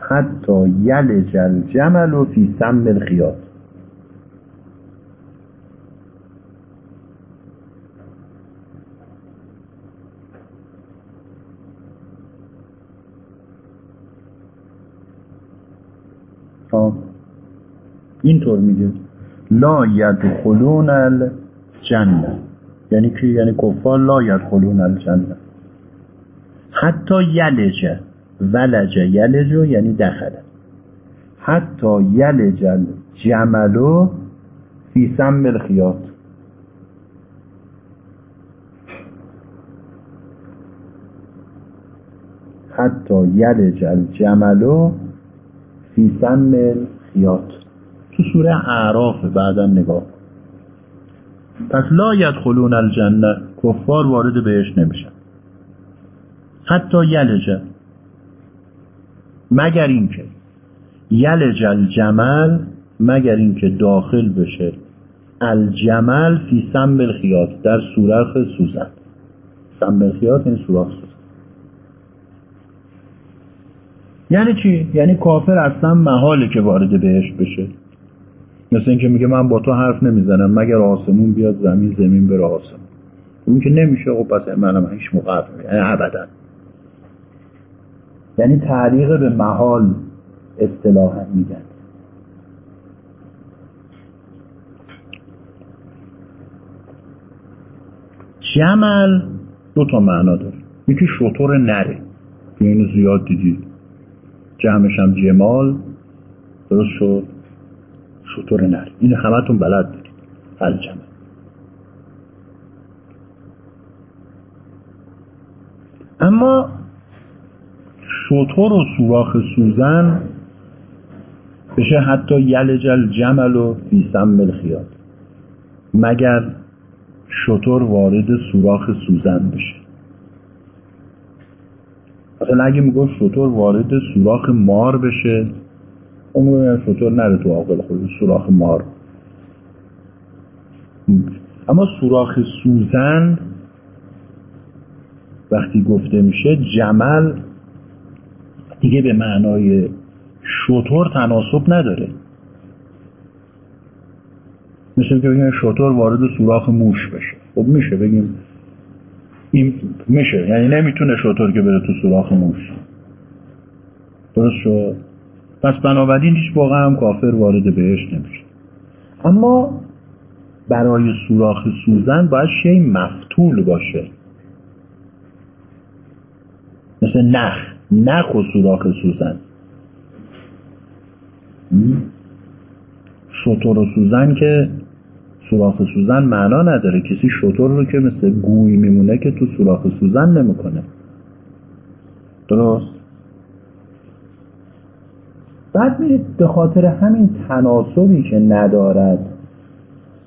حتی یلج الجمل فی سم الخیاط. اینطور میگه. لا یدخلون الجنه یعنی که یعنی کفار. لا یدخلون الجنه حتی یلجه ولج. یلجو یعنی دخله حتی یلج الجملو فی سم الخیاط. حتی یلج الجملو فی سم الخیاط. تو سوره اعراف بعدا نگاه پس لا یدخلون الجنه کفار وارد بهش نمیشن. حتی یلجه مگر اینکه یلج الجمل مگر اینکه داخل بشه. الجمل فی سم الخیاط در سوراخ سوزن. سم الخیاط این سوراخ سوزن. یعنی چی؟ یعنی کافر اصلا محاله که وارد بهش بشه. مثل اینکه میگه من با تو حرف نمی‌زنم مگر آسمون بیاد زمین زمین بره آسمون. اون که نمیشه خب پس منم هیچ موقع یعنی ابدا. یعنی تعلیق به محال اصطلاحا میگن. جمل دو تا معنا داره. یکی شطور نره. که اینو زیاد دیدید جمعش هم جمال. درست شد؟ شطور نر. اینو همتون بلد بودید. الجمل اما شطور و سوراخ سوزن بشه حتی یلجل جمل و فی سم مگر شطور وارد سوراخ سوزن بشه؟ مثلا اگه می‌گفت شطور وارد سوراخ مار بشه اون شطور نره تو عاقل خود سوراخ مار. اما سوراخ سوزن وقتی گفته میشه جمل دیگه به معنای شطور تناسب نداره. مثل که بگیم شطور وارد سوراخ موش بشه. خب میشه بگیم این میشه. یعنی نمی‌تونه شطور که بره تو سوراخ موش. درست شد؟ پس بنابراین هیچ واقعا هم کافر وارد بهش نمیشه. اما برای سوراخ سوزن باید شی مفتول باشه. مثل نخ. نخ و سوراخ سوزن. شطور و سوزن که سوراخ سوزن معنا نداره. کسی شطور رو که مثل گوی میمونه که تو سوراخ سوزن نمی‌کنه. درست؟ بعد میرید به خاطر همین تناسبی که ندارد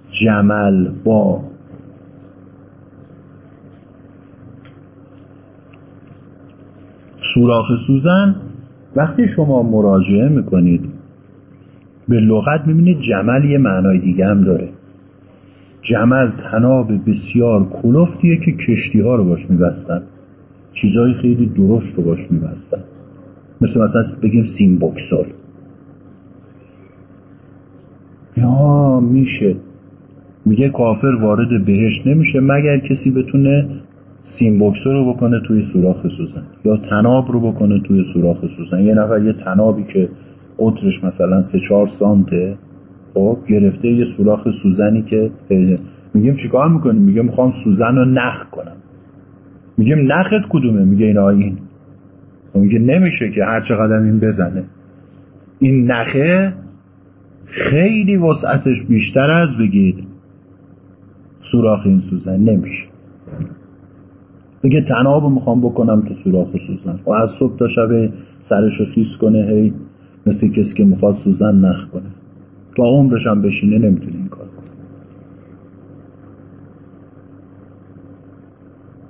جمل با سوراخ سوزن. وقتی شما مراجعه می‌کنید به لغت می‌بینید جمل یه معنای دیگه هم داره. جمل تناب بسیار کلفتیه که کشتی ها رو باش میبستن. چیزهای خیلی درشت رو باش میبستن. مثل مثلا بگیم سیم بکسل یا میشه. میگه کافر وارد بهش نمیشه مگر کسی بتونه سیم رو بکنه توی سوراخ سوزن یا تناب رو بکنه توی سوراخ سوزن یه نفر یه تنابی که قطرش مثلا سه چهار سانته خب گرفته یه سوراخ سوزنی که میگیم چیکار می‌کنیم؟ میگه می‌خوام سوزن رو نخ کنم. میگیم نخت کدومه؟ میگه این. میگه نمیشه که هر چقدر این بزنه. این نخه خیلی وسعتش بیشتر از بگید. سوراخ این سوزن نمیشه. بگه تناب می‌خوام بکنم تو سوراخ سوزن. و از صبح تا شب سرشو خیس کنه هی مثل کسی که می‌خواد سوزن نخ کنه. تا عمرش هم بشینه نمی‌تونه این کار کنه.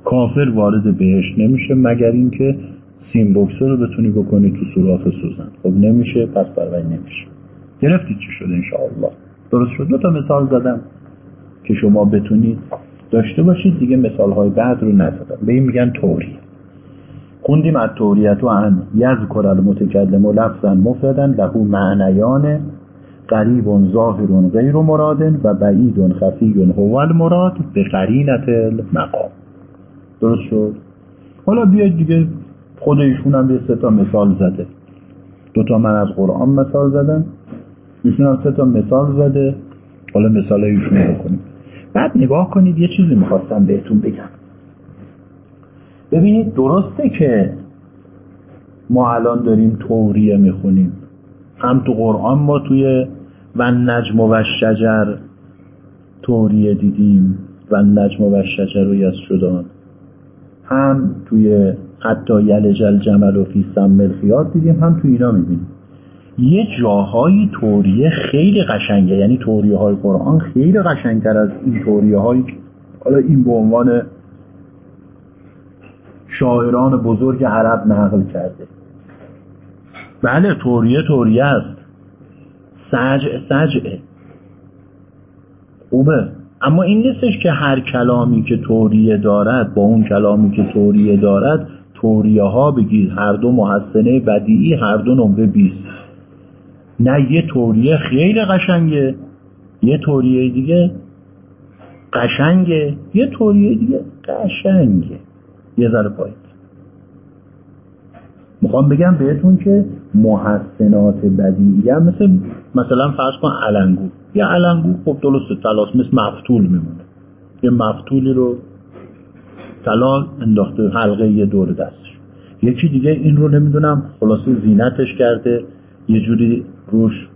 کافر وارد بهش نمیشه مگر اینکه سیم بکسر رو بتونی بکنی تو سوراخ سوزن. خب نمیشه پس برای نمیشه. گرفتی چی شد انشاءالله؟ درست شد. دو تا مثال زدم که شما بتونید داشته باشید. دیگه مثال های بعد رو نزدم. به این میگن توری خوندیم از توریت و ان. یذکر المتکلم و لفظا مفردن له معنیان. قریب ظاهر غیر مراد و بعید خفی هو المراد به قرینت المقام. درست شد؟ حالا بیاید دیگه خود ایشون هم یه سه تا مثال زده. دوتا من از قرآن مثال زدم ایشون هم سه تا مثال زده. حالا مثال ایشون بکنیم بعد نگاه کنید یه چیزی می‌خواستم بهتون بگم. ببینید درسته که ما الان داریم توریه می‌خونیم. هم تو قرآن ما توی و نجم و شجر توریه دیدیم و نجم و شجر رو یز شدان هم توی حتی یلجل جمل و فی سم دیدیم هم توی اینا می‌بینیم. یه جاهای توریه خیلی قشنگه. یعنی توریه های قرآن خیلی قشنگتر از این توریه هایی حالا این به عنوان شاعران بزرگ عرب نقل کرده. بله توریه توریه است. سجع سجعه. خوبه. اما این نیستش که هر کلامی که توریه دارد با اون کلامی که توریه دارد توریه ها بگید هر دو محسنه بدیعی هر دو نمره بیست. نه یه توریه خیلی قشنگه. یه توریه دیگه قشنگه. یه توریه دیگه قشنگه. یه ذره پایین. می‌خوام بگم بهتون که محسنات بدیعی مثل مثلا فرض کن علنگو. یه علنگو خب درسته تلاس مثل مفتول میمونه. یه مفتولی رو طلا انداخته حلقه یه دور دستش. یکی دیگه این رو نمی‌دونم خلاصه زینتش کرده یه جوری روش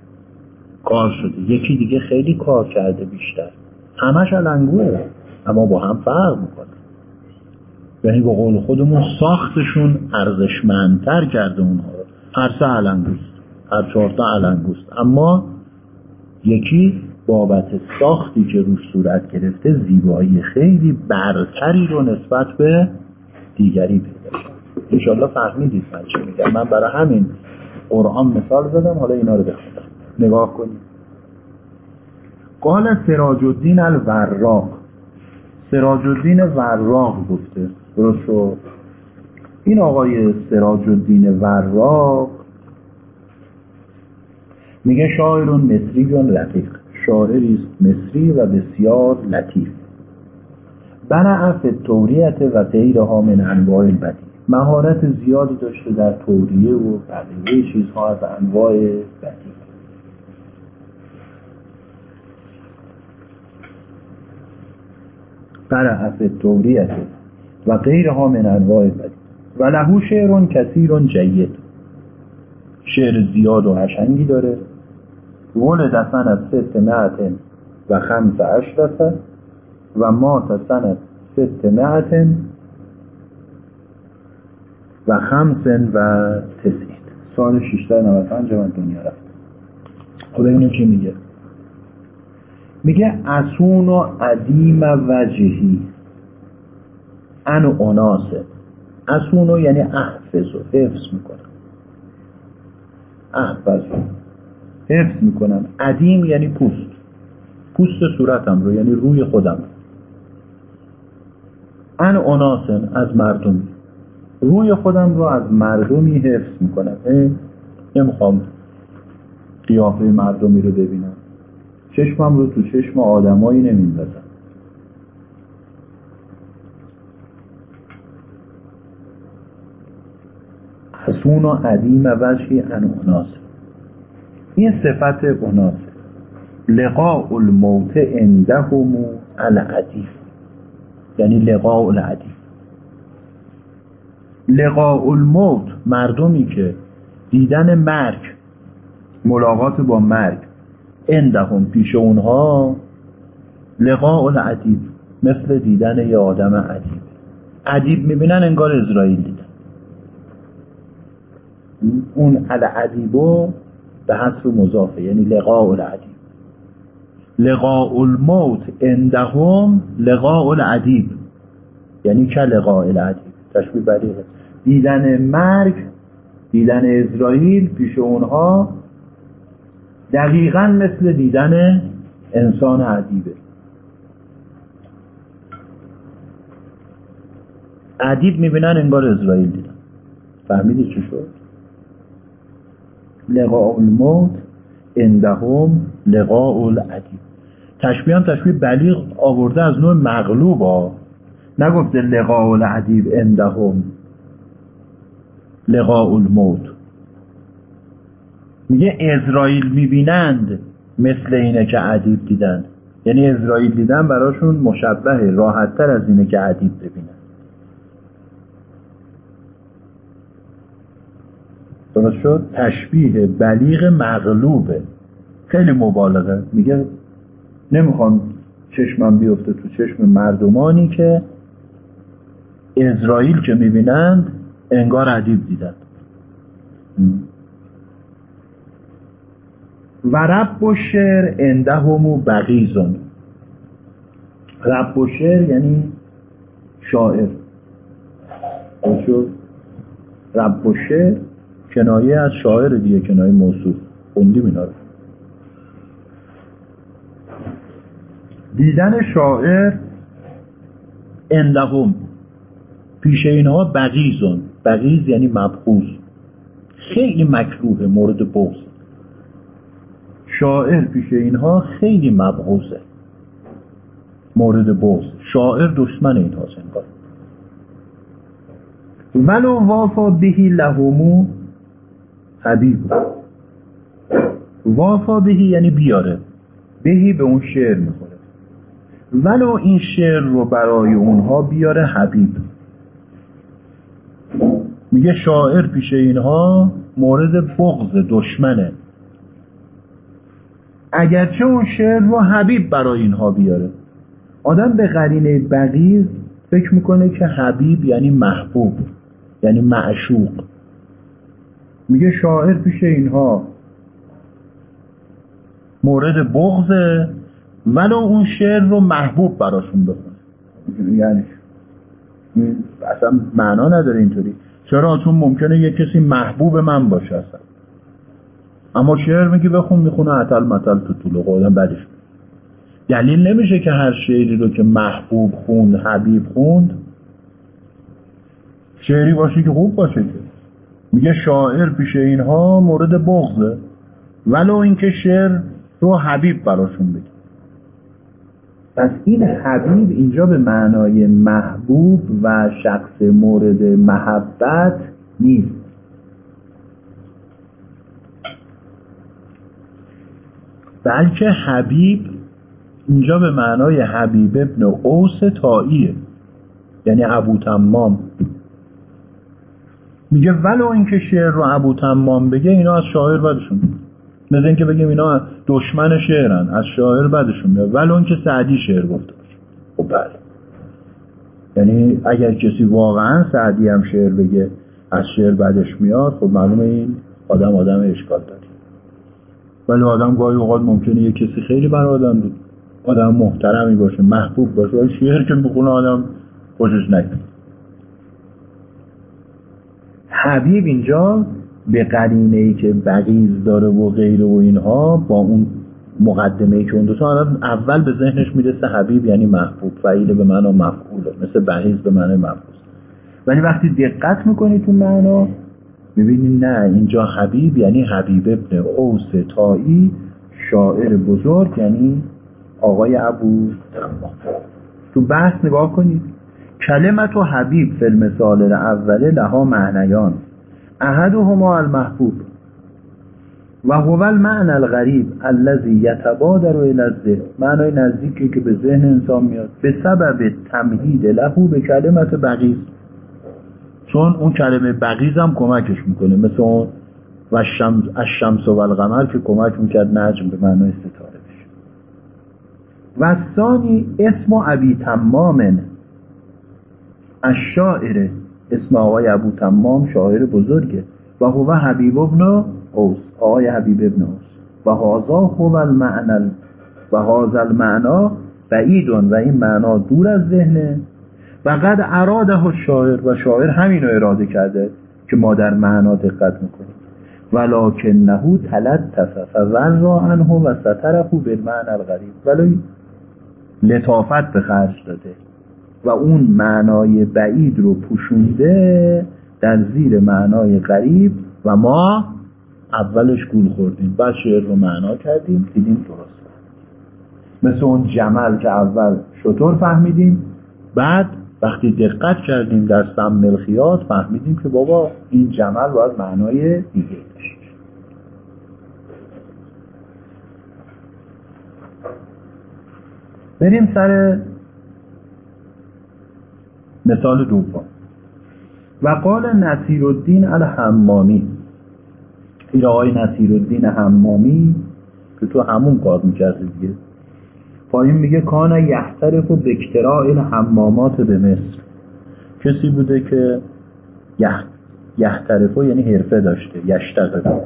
کار شده. یکی دیگه خیلی کار کرده بیشتر. همش علنگوه اما با هم فرق می‌کنه. یعنی با قول خودمون ساختشون ارزشمندتر کرده اونها رو. هر سه علنگوست هر چهارتا علنگوست اما یکی بابت ساختی که روش صورت گرفته زیبایی خیلی برتری رو نسبت به دیگری پیدا کرد. انشالله فهمیدید من چی میگم. من برای همین قرآن مثال زدم حالا اینا رو بخونم. نگاه کنید. قال سراج الدین الوراق. سراج الدین وراق گفته. درست این آقای سراج الدین وراق میگه شاعرون مصری بیان لطیق شاعری است مصری و بسیار لطیف. بنعف توریت و غیرها من انواع البدی مهارت زیادی داشته در توریه و بقیه چیزها از انواع بدی قرعف توریت و غیرها من انواع بدی و لهو شعرون کثیر جید. شعر زیاد و حشنگی داره. ولد سنت ست مئت و خمس عشرته و مات سنت ست مئت و خمس و تسعین. سال 695 من دنیا رفت. خب ببینیم چی میگه. میگه اسون و عدیم وجهی. ان و اناسه اسونو یعنی احفظ و حفظ می‌کنم احفظ. حفظ می‌کنم. عدیم یعنی پوست. پوست صورتم رو یعنی روی خودم. ان اناسن از مردمی روی خودم رو از مردمی حفظ می‌کنم. نمی‌خوام قیافه مردمی رو ببینم. چشمم رو تو چشم آدمایی نمیندازم. حسون و عدیم وجهی ان اناس این صفت اناسه لقاء الموت عندهم العدیف. یعنی لقاء العدیف. لقاء الموت مردمی که دیدن مرگ ملاقات با مرگ اندهم پیش اونها لقاء العدیب مثل دیدن یه آدم عدیب عدیب می‌بینن انگار اسرائیل دیدن. اون العدیبو به حسب مضافه یعنی لقاء العدیب. لقاء الموت اندهم لقاء العدیب. یعنی که لقاء العدیب. تشبیه بلیغه دیدن مرگ دیدن اسرائیل پیش اونها دقیقا مثل دیدن انسان عدیبه. عدیب می‌بینن انگار اسرائیل دیدن. فهمیدی چی شد؟ لقاء الموت اندهم لقاء العدیب. تشبیه هم تشبیه بلیغ آورده از نوع مغلوب ها. نگفته لقاء العدیب اندهم لقاء الموت. میگه اسرائیل می‌بینند مثل اینه که عدیب دیدن. یعنی اسرائیل دیدن براشون مشبه راحتتر از اینه که عدیب ببینن. درست شد؟ تشبیه بلیغ مغلوبه. خیلی مبالغه. میگه نمی‌خوام چشمم بیفته تو چشم مردمانی که اسرائیل که می‌بینند انگار عدیب دیدن. و رب و شعر اندهمو بغیزون رب و شعر یعنی شاعر. رب و شعر کنایه از شاعر دیگه کنایه موصوف خوندیم اینا رو. دیدن شاعر اندهم. پیش اینها بغیزون. بغیز یعنی مبخوز خیلی مکروه مورد بغض. شاعر پیش اینها خیلی مبغوزه. مورد بغض. شاعر دشمن اینها انگار. ولو وافا بهی لهمو حبیب وافا بهی یعنی بیاره. بهی به اون شعر می‌خوره. ولو این شعر رو برای اونها بیاره حبیب. میگه شاعر پیش اینها مورد بغض دشمنه. اگرچه اون شعر رو حبیب برای اینها بیاره. آدم به قرینه بغیز فکر می‌کنه که حبیب یعنی محبوب یعنی معشوق. میگه شاعر پیش اینها. مورد بغضه. ولو اون شعر رو محبوب براشون بخونه. یعنی اصلا معنا نداره اینطوری. چرا؟ چون ممکنه یه کسی محبوب من باشه اصلا. اما شعر میگی بخون می‌خونه عتل متل تو طول قدم بدش دلیل نمیشه که هر شعری رو که محبوب خوند حبیب خوند شعری باشه که خوب باشه که. میگه شاعر پیش اینها مورد بغضه. ولو اینکه شعر رو حبیب براشون بگه. پس این حبیب اینجا به معنای محبوب و شخص مورد محبت نیست. بلکه حبیب اینجا به معنای حبیب ابن اوس تاییه یعنی ابو تمام. میگه ولو اینکه شعر رو ابو تمام بگه اینا از شاعر بدشون مثل اینکه بگیم اینا دشمن شعرن از شاعر بدشون میاد. ولو که سعدی شعر گفته باشه. خب بله. یعنی اگر کسی واقعا سعدی هم شعر بگه از شعر بدش میاد خب معلومه این آدم آدم اشکال داری ولی آدم گاهی اوقات ممکنه یه کسی خیلی بر آدم بود آدم محترمی باشه محبوب باشه ولی شعر که بخونه آدم خوشش نکنه حبیب اینجا به قرینه ای که بغیز داره و غیره و اینها با اون مقدمه ای که اون دوتا اول به ذهنش می‌رسه حبیب یعنی محبوب فعیل به معنا مفعوله مثل بغیز به معنی مفعول ولی وقتی دقت می‌کنی تو معنا می‌بینی نه اینجا حبیب یعنی حبیب ابن اوس تایی شاعر بزرگ یعنی آقای ابو تو بحث نگاه کنید کلمت و حبیب فی المثال اوله لها معنیان. احدهما المحبوب و هو المعنى الغریب الذي یتبادر الى الذهن معنای نزدیکی که به ذهن انسان میاد. به سبب تمهید له به کلمت بغیز. چون اون کلمه بغیز هم کمکش می‌کنه. مثل اون و شمس الشمس و القمر که کمک می‌کرد نجم به معنای ستاره بشه. و ثانی اسم ابی تمام الشاعر اسم آقای ابو تمام شاعر بزرگه. و هو حبیب ابن اوس آقای حبیب ابن اوس. و هازا هو المعنى و هازا المعنا بعیدون و این معنا دور از ذهنه. و قد اراده شاعر و شاعر همین رو اراده کرده که ما در معنا دقت می‌کنیم. ولکنه تلطف فورا عنه و ستره بالمعنى الغریب. ولی لطافت به خرج داده. و اون معنای بعید رو پوشونده در زیر معنای غریب و ما اولش گول خوردیم. بعد شعر رو معنا کردیم دیدیم درست مثل اون جمل که اول شطور فهمیدیم بعد وقتی دقت کردیم در سم ملخیات فهمیدیم که بابا این جمل باید معنای دیگه داشت بریم سر مثال دوم. و قال نصیر الدین الحمامی. این آقای نصیر الدین حمامی که تو همون کار می‌کرده دیگه پایین میگه کان یحترف و بکترا این حمامات به مصر. کسی بوده که یحترف یعنی حرفه داشته یشتغل.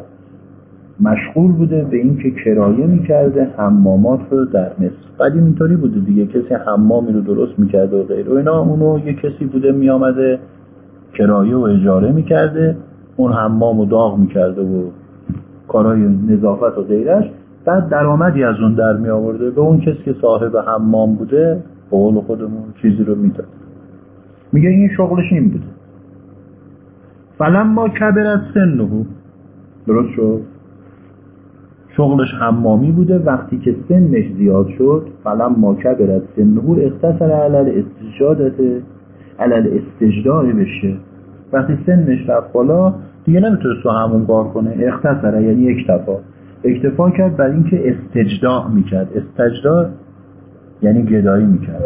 مشغول بوده به اینکه کرایه می‌کرده حمامات رو در مصر. قدیم اینطوری بوده دیگه. کسی حمامی رو درست می‌کرده و غیره و اینا. اونو یه کسی بوده میامده کرایه و اجاره می‌کرده. اون حمام و داغ می‌کرده و کارهای نظافت و غیرش. بعد درآمدی از اون در می آورده به اون کسی که صاحب حمام بوده به قول خودمون چیزی رو می‌داد. میگه این شغلش این بوده. فلما کبرت سنه. درست شد؟ شغلش حمامی بوده. وقتی که سنش زیاد شد فلما ما سنه اختصر علل استجادت علل استجداع بشه. وقتی سنش رفت بالا دیگه نمی‌تونه تو همون کار کنه. اختصره یعنی یک تفا اکتفا کرد بر اینکه استجداع می‌کرد. استجداع یعنی گدایی می‌کرد.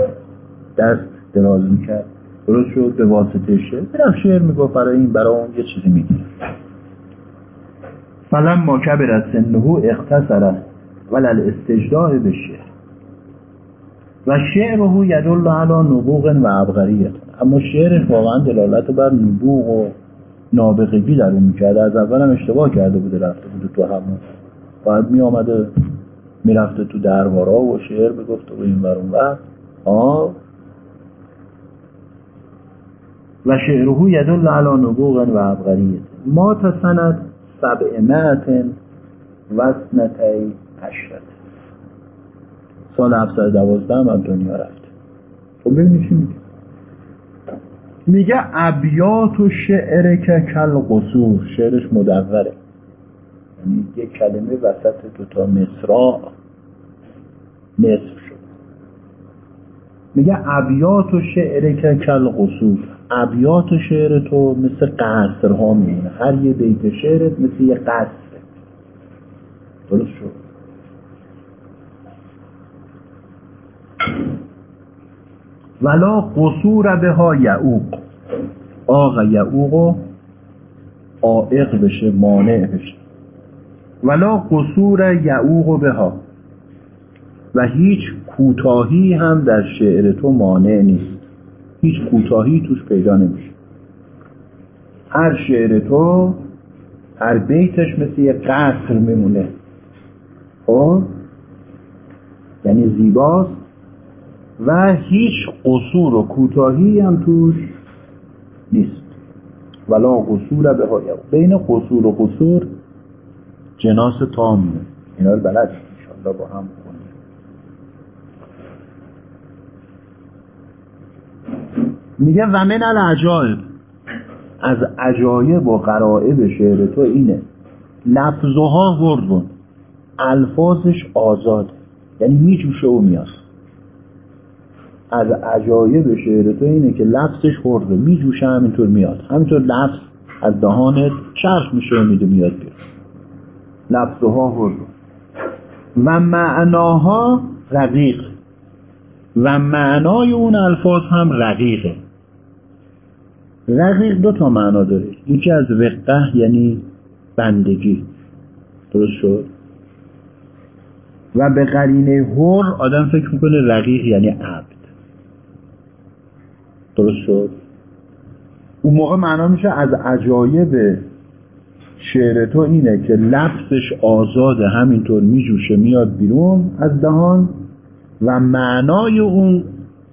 دست دراز می‌کرد. درست شد؟ به واسطه شعر. می‌رفت شعر می‌گفت برای این برای اون یه چیزی می‌گیره فلم ما کبر سنه اختصر ولل استجداع به شعر. و شعره یدل علی نبوغ و عبقریت اما شعرش واقعا دلالت بر نبوغ و نابغگی در اون می‌کرده. از اول هم اشتباه کرده بوده رفته بوده تو همون. باید می آمده می‌رفته تو دربارا و شعر بگفته و این برون و آه. و شعره یدل علی نبوغ و عبقریت ما تسند سبعمت و سنتی عشرت. سال 712 هم از دنیا رفت. خب ببینید چی میگه. میگه ابیات و شعر که کل قصور شعرش مدوره. یعنی یک کلمه وسط دوتا مصرا نصف شد. میگه ابیات و شعر که کل قصور ابیات شعر تو مثل قصر ها میمونه. هر یه بیت شعرت مثل یه قصر. درست شد. ولا قصور به ها یعوق. آق یعوق و آئق بشه مانع بشه. ولا قصور یعوق بها. و هیچ کوتاهی هم در شعر تو مانع نیست. هیچ کوتاهی توش پیدا نمیشه. هر شعر تو هر بیتش مثل یه قصر میمونه. خب؟ یعنی زیباست و هیچ قصور و کوتاهی هم توش نیست. ولا قصور به بین قصور و قصور جناس تامه اینا رو بلد با هم کنیم میگه و من العجائب. از عجایب و غرائب شعر تو اینه. لفظها هردون الفاظش آزاد. یعنی میجوشه و میاد از عجایب شعر تو اینه که لفظش خورده. میجوشه همینطور میاد. همینطور لفظ از دهانت چرخ میشه و میده میاد بیاد لفظها خورده و معناها رقیق. و معنای اون الفاظ هم رقیقه. رقیق دو تا معنا داره. یکی از وقته یعنی بندگی. درست شد؟ و به قرینه هر آدم فکر می‌کنه رقیق یعنی عبد. درست شد؟ اون موقع معنا میشه از عجایب شعر تو اینه که لفظش آزاده همینطور میجوشه میاد بیرون از دهان و معنای اون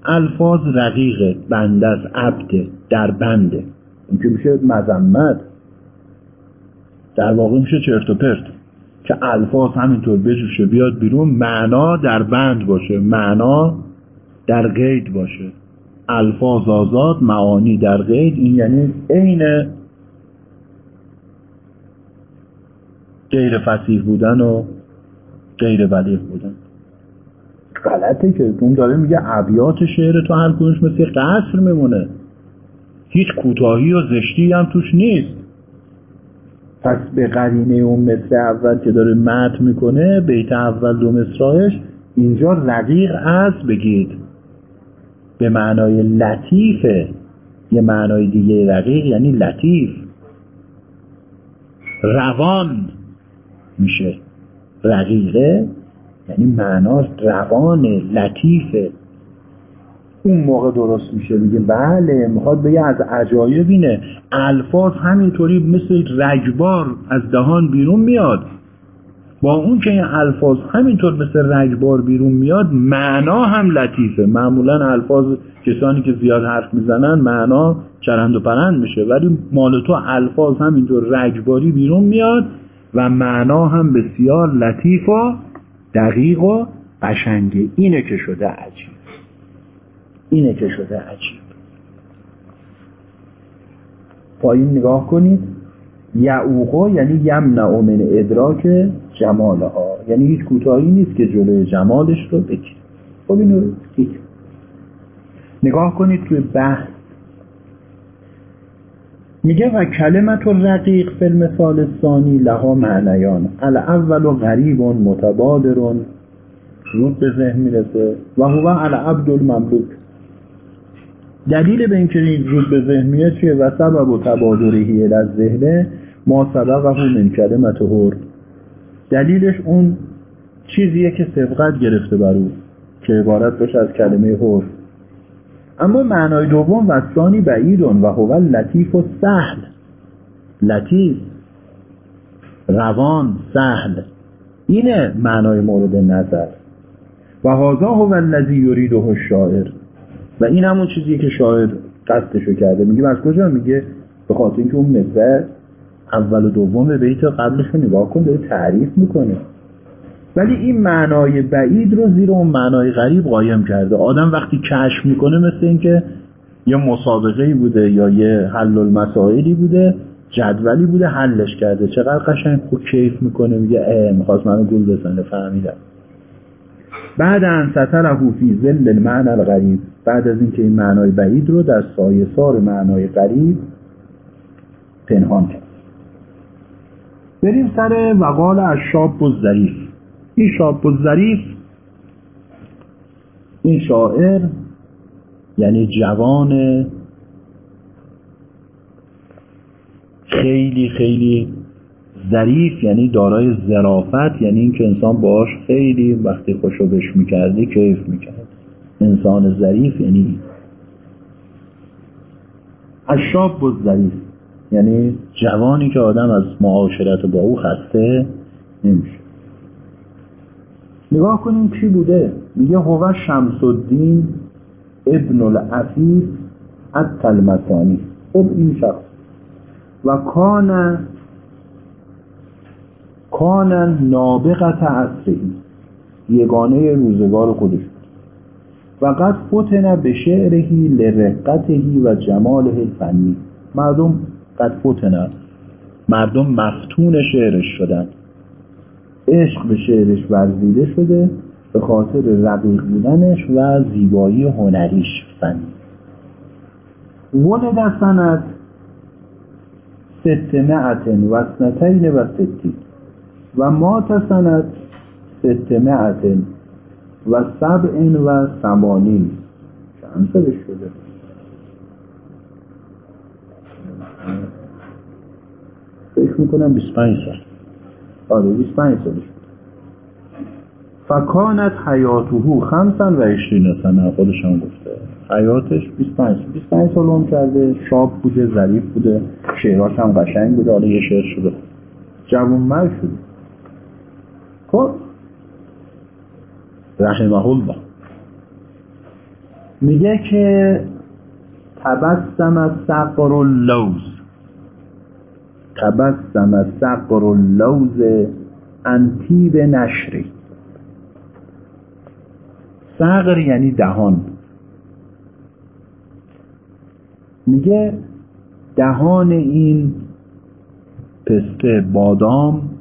الفاظ رقیقه بنده از عبده. در بنده این که میشه مذمت. در واقع میشه چرت و پرت. که الفاظ همینطور بجوشه بیاد بیرون معنا در بند باشه. معنا در قید باشه. الفاظ آزاد معانی در قید. این یعنی عین غیر فسیح بودن و غیر بلیغ بودن. غلطه که اون داره میگه ابیات شعر تو هر کنش مثل قصر میمونه. هیچ کوتاهی و زشتی هم توش نیست. پس به قرینه اون مصر اول که داره مد می‌کنه بیت اول دو مصرایش اینجا رقیق است بگید. به معنای لطیفه یه معنای دیگه رقیق یعنی لطیف. روان میشه. رقیقه یعنی معناش روان لطیفه اون موقع درست میشه. میگه بله می‌خواد بگه از عجایب اینه الفاظ همینطوری مثل رگبار از دهان بیرون میاد. با اون که این الفاظ همینطور مثل رگبار بیرون میاد معنا هم لطیفه. معمولا الفاظ کسانی که زیاد حرف می‌زنن معنا چرند و پرند میشه. ولی مال تو الفاظ همینطور رگباری بیرون میاد و معنا هم بسیار لطیف و دقیق و قشنگه. اینه که شده عجیب. اینه که شده عجیب. پایین نگاه کنید یعوقا یعنی یمنع من ادراک جمالها. یعنی هیچ کوتاهی نیست که جلوی جمالش رو بگیر خب اینو دید نگاه کنید توی بحث. میگه و کلمت و رقیق فی المثال ثانی لها معنیان. الاول و غریب متبادر زود به ذهن می‌رسه. و هو العبد المملوک. دلیل به اینکه این زود به ذهن میاد چیه و سبب و تبادرهی از ذهنه ما سبقه من کلمت هر دلیلش اون چیزیه که سبقت گرفته بر او که عبارت باشه از کلمه هر اما معنای دوم و ثانی بعیدون و هو لطیف و سهل. لطیف. روان سهل. اینه معنای مورد نظر. و هازا هو الذی یریده الشاعر. و این همون چیزیه که شاعر قصدشو کرده. میگه از کجا؟ میگه به خاطر اینکه اون مثل اول و دوم بیت قبلش رو نگاه کن داره تعریف می‌کنه. ولی این معنای بعید رو زیر اون معنای غریب قایم کرده. آدم وقتی کشف می‌کنه مثل اینکه یه مسابقه بوده یا یه حل المسائلی بوده جدولی بوده حلش کرده. چقدر قشنگ خوب کیف می‌کنه میگه اه می‌خواست منو گول بزنه فهمیدم. بعد ان ستره فی ظل المعنى الغریب. بعد از اینکه این معنای بعید رو در سایه سار معنای غریب پنهان کرد. بریم سر وقال از شاب و ظریف. این شاب و ظریف این شاعر یعنی جوان خیلی خیلی ظریف یعنی دارای ظرافت یعنی اینکه انسان باش خیلی وقتی خوشو بش می‌کردی کیف می‌کرد. انسان ظریف یعنی اشاب و ظریف یعنی جوانی که آدم از معاشرت با او خسته نمیشه. نگاه کنیم کی بوده. میگه هو شمس الدین ابن العفیف التلمسانی. خب این شخص. و کان کان نابغت عصرهی یگانه روزگار خودش. بود و قد فتنه به شعرهی لرقتهی و جماله فنی. مردم قد فتنه. مردم مفتون شعرش شدن. عشق به شعرش ورزیده شده به خاطر رقیق بودنش و زیبایی هنریش فنی. ولد سند ستمعت و سنتین و ستی و مات سند ستمعت و سبع و سمانین چند سالش شده؟ فکر می‌کنم 25 سال. آره 25 سالش فکانت حیاته خمسا و اشرین سنه. خودش هم گفته. حیاتش 25 25 سال. اون کرده. شاب بوده ظریف بوده. شعراش هم قشنگ بوده. حالا یه شعر شده. جوان مرگ شده. خب رحمه الله میگه که تبسم سقر اللوز. تبسم سقر اللوز انتیب نشری. سقر یعنی دهان. میگه دهان این پسته بادام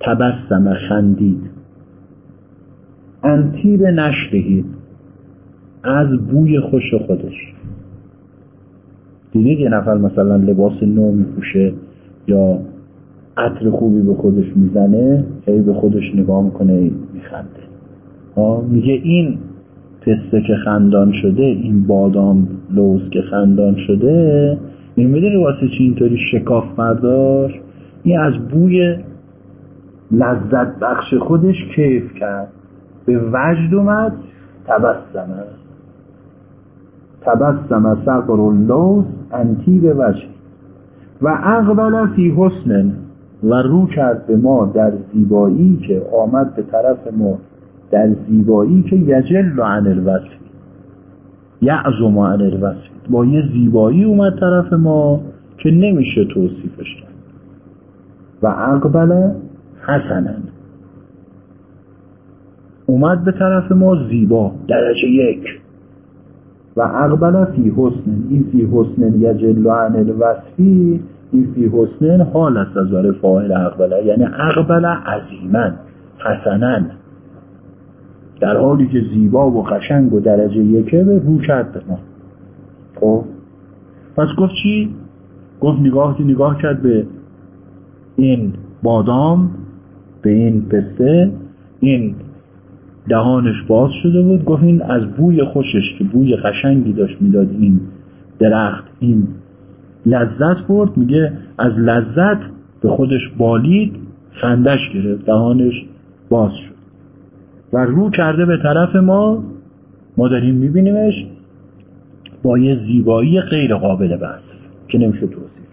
تبسم خندید. انتیب نشرهی از بوی خوش خودش. دیدید یه نفر مثلا لباس نو میپوشه یا عطر خوبی به خودش می‌زنه هی به خودش نگاه می‌کنه میخنده. میگه این پسته که خندان شده این بادام لوز که خندان شده این می‌دونی واسه چی اینطوری شکاف برداشت؟ این از بوی لذت بخش خودش کیف کرد. به وجد اومد تبسمه تبسم سقر اللوز انتی به وجه و اقبل فی حسن و رو کرد به ما در زیبایی که آمد به طرف ما. در زیبایی که یجل عن الوصف. یعظم عن الوصف. با یه زیبایی اومد طرف ما که نمیشه توصیفش کرد. و اقبل حسنن. اومد به طرف ما زیبا درجه یک. و اقبل فی حسن این فی حسن یجل عن الوصفی این فی حسن حال است از وره فاعل اقبله یعنی اقبل عظیما حسنا در حالی که زیبا و قشنگ و درجه یکه به رو کرد به ما. خب؟ پس گفت چی؟ گفت نگاه نگاه کرد به این بادام. به این پسته این دهانش باز شده بود گفت این از بوی خوشش که بوی قشنگی داشت می‌داد این درخت این لذت برد. میگه از لذت به خودش بالید خندش گرفت دهانش باز شد. و رو کرده به طرف ما ما داریم میبینیمش با یه زیبایی غیر قابل بحث که نمیشه توصیف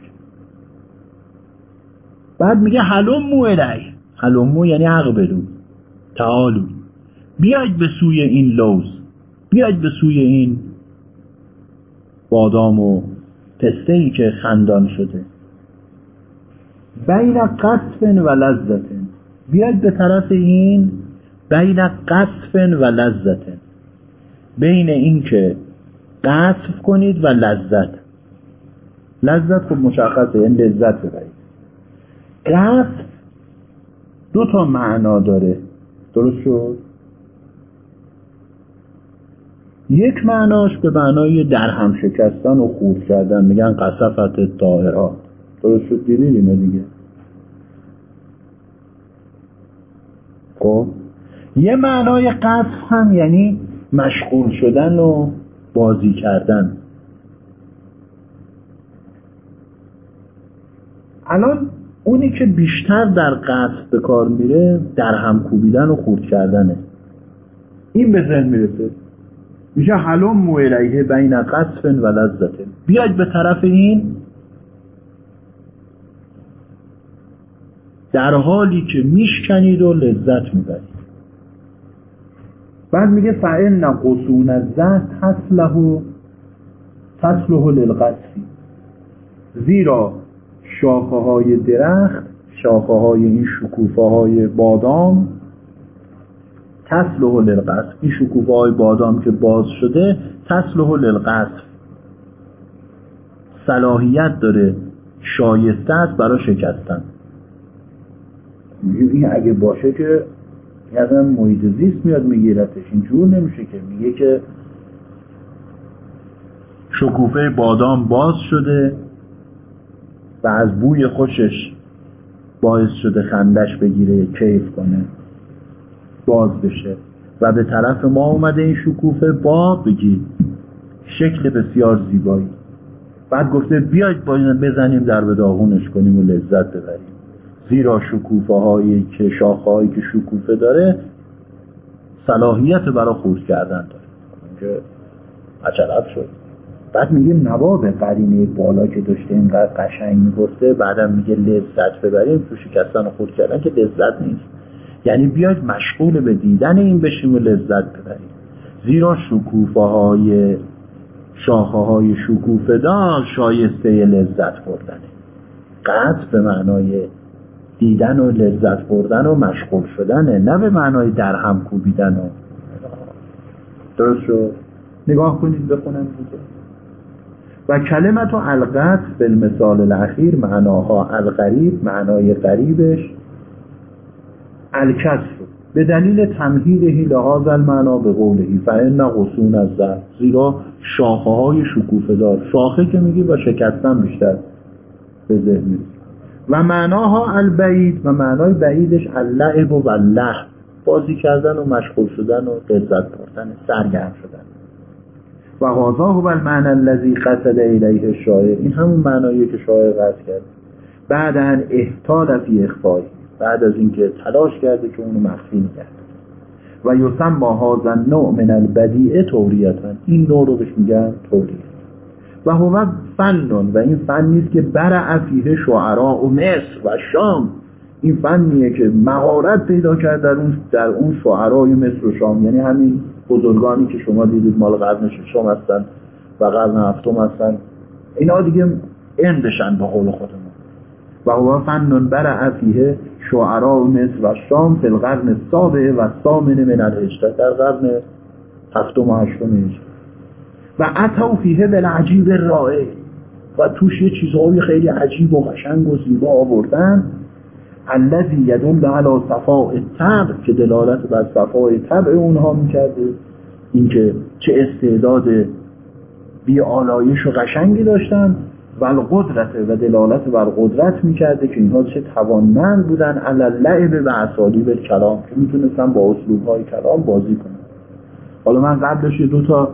بعد میگه حلمو الی حلمو یعنی عقبلو تعالو. بیاید به سوی این لوز. بیاید به سوی این بادام و پسته ای که خندان شده. بین قصف و لذت بیاید به طرف این بین قصف و لذت بین این که قصف کنید و لذت. لذت خب مشخصه یعنی لذت ببرید. قصف دو تا معنا داره. درست شد؟ یک معناش به معنای در هم شکستن و خورد کردن. میگن قصفت طاهرات. درست شد؟ دیدید اینو دیگه؟ خب. یه معنای قصف هم یعنی مشغول شدن و بازی کردن. الان اونی که بیشتر در قصد به کار میره در هم کوبیدن و خورد کردنه. این به ذهن می‌رسه. میشه حلم مولیه بین قصف و لذت بیاید به طرف این. در حالی که میشکنید و لذت می‌برید. بعد میگه فعل قصون الزه تسله تسله للقصفی زیرا شاخه های درخت شاخه های این شکوفه های بادام. تسله للقصف این شکوفه های بادام که باز شده تسله للقصف صلاحیت داره. شایسته است برای شکستن. این اگه باشه که اصلا محیط زیست میاد میگیرتش. این جور نمیشه که. میگه که شکوفه بادام باز شده. و از بوی خوشش باعث شده خندش بگیره کیف کنه باز بشه. و به طرف ما اومده این شکوفه با بگی شکل بسیار زیبایی. بعد گفته بیاید بزنیم در به داغونش کنیم و لذت ببریم. زیرا شکوفه هایی که شاخه هایی که شکوفه داره صلاحیت برای خورد کردن داره. که عجلب شد. بعد میگه نواب قرینه بالا که داشته اینقدر قشنگ می‌گفته بعدم میگه لذت ببریم. تو شکستن و خورد کردن که لذت نیست. یعنی بیاید مشغول به دیدن این بشیم و لذت ببریم. زیرا شکوفه های شاخه های شکوفه دار شایسته لذت بردنه. قصد به معنای دیدن و لذت بردن و مشغول شدنه نه به معنای در هم کوبیدن و درست شد؟ نگاه کنید بخونم دیگه و کلمت و القصد به مثال الاخیر معناها الغریب معنای غریبش الکس شد به دلیل تمهیدهی لحاظ المعنا به قولهی فان غصون از زر زیرا شاخه های شکوفه دار. شاخه که میگی با شکستن بیشتر به ذهن می‌رسه. و معناها البعید و معنای بعیدش اللعب و والله بازی کردن و مشغول شدن و لذت بردن سرگرم شدن. و هازا هو المعنی الذی قصد الیه شاعر این همون معنایی که شاعر قصد کرد. بعد ان احتال فی اخفای. بعد از اینکه تلاش کرده که اونو مخفی نگه و یسم با هازن نوع من البدیعه توریتا. این نوع رو بهش میگن توریه و هو فنون و این فن نیست که بر فیه شعرا و مصر و شام. این فنیه که مهارت پیدا کرد در اون در اون شعرای مصر و شام. یعنی همین بزرگانی که شما دیدید مال قرن ششم هستن و قرن هفتم هستن اینا دیگه اندشن به قول خودمون. و هو فن برع فیه شعراء مصر و الشام فی القرن السابع و الثامن من الهجرة در قرن هفتم و هشتم هجره. و اتوا فیه بالعجیب الرائع و توش یه چیزهای خیلی عجیب و قشنگ و زیبا آوردن. الذی یدل علی صفاء الطبع که دلالت بر صفای طبع اونها می‌کرده. اینکه چه استعداد بی آلایش و قشنگی داشتن و القدرت و دلالت بر قدرت می‌کرده که اینها چه توانمند بودن علی لعب و اسالیب کلام که می‌تونستن با اسلوب های کلام بازی کنن. حالا من قبلش دو تا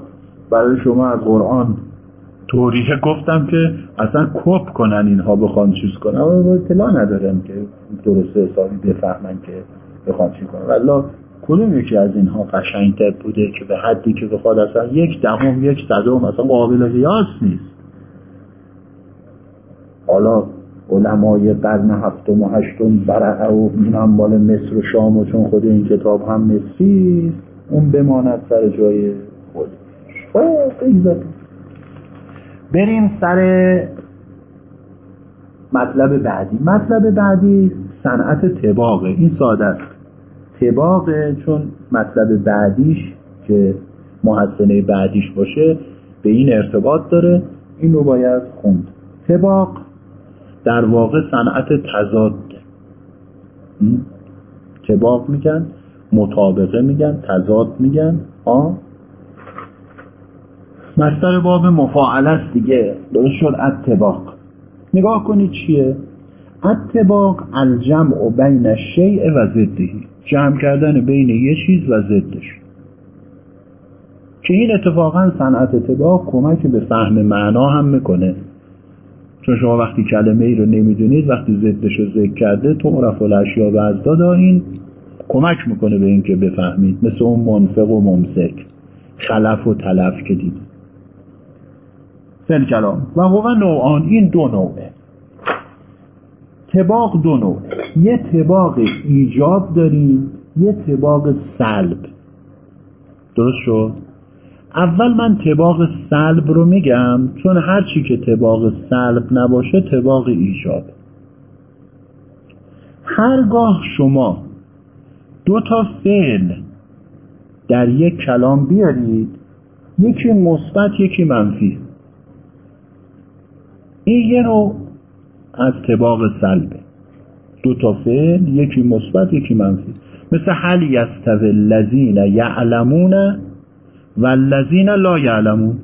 برای شما از قرآن توریه گفتم که اصلا کپ کنن اینها بخوان چیز کنن. اما اطلاع ندارم که درسته حسابی بفهمن که بخوان چیز کنن. والله کدوم یکی از اینها قشنگتر بوده که به حدی که بخواد اصلا یک دهم یک صدم اصلا قابل قیاس نیست. حالا علمای قرن هفتم و هشتم برعه و این هم مال مصر و شام و چون خود این کتاب هم مصری است اون بماند سر جای خودش بریم سر مطلب بعدی. مطلب بعدی صنعت تباقه این ساده است. تباقه چون مطلب بعدیش که محسنه بعدیش باشه به این ارتباط داره. این رو باید خوند. تباق در واقع صنعت تضاد. تباق میگن مطابقه میگن تضاد میگن. آ؟ مستر باب مفاعل است دیگه. درست شد اتباق. نگاه کنید چیه؟ اتباق الجمع بین الشیء و ضدهی جمع کردن بین یه چیز و ضدش. که این اتفاقا صنعت اتباق کمک به فهم معنا هم می‌کنه. چون شما وقتی کلمه ای رو نمی‌دونید وقتی ضدش رو ذکر کرده تو عرف الاشیا و ازداد این کمک می‌کنه به اینکه بفهمید. مثل اون منفق و ممسک. خلف و تلف که دید فل کلام و هو نوعان. این دو نوعه. تباق دو نوع یه تباق ایجاب داریم یه تباق سلب. درست شد؟ اول من تباق سلب رو میگم چون هرچی که تباق سلب نباشه تباق ایجاب. هرگاه شما دو تا فعل در یک کلام بیارید یکی مثبت یکی منفی. این یه رو از تباق سلبه. دو تا فعل یکی مثبت یکی منفی. مثل هل یستوی الذین یعلمون و الذین لا یعلمون.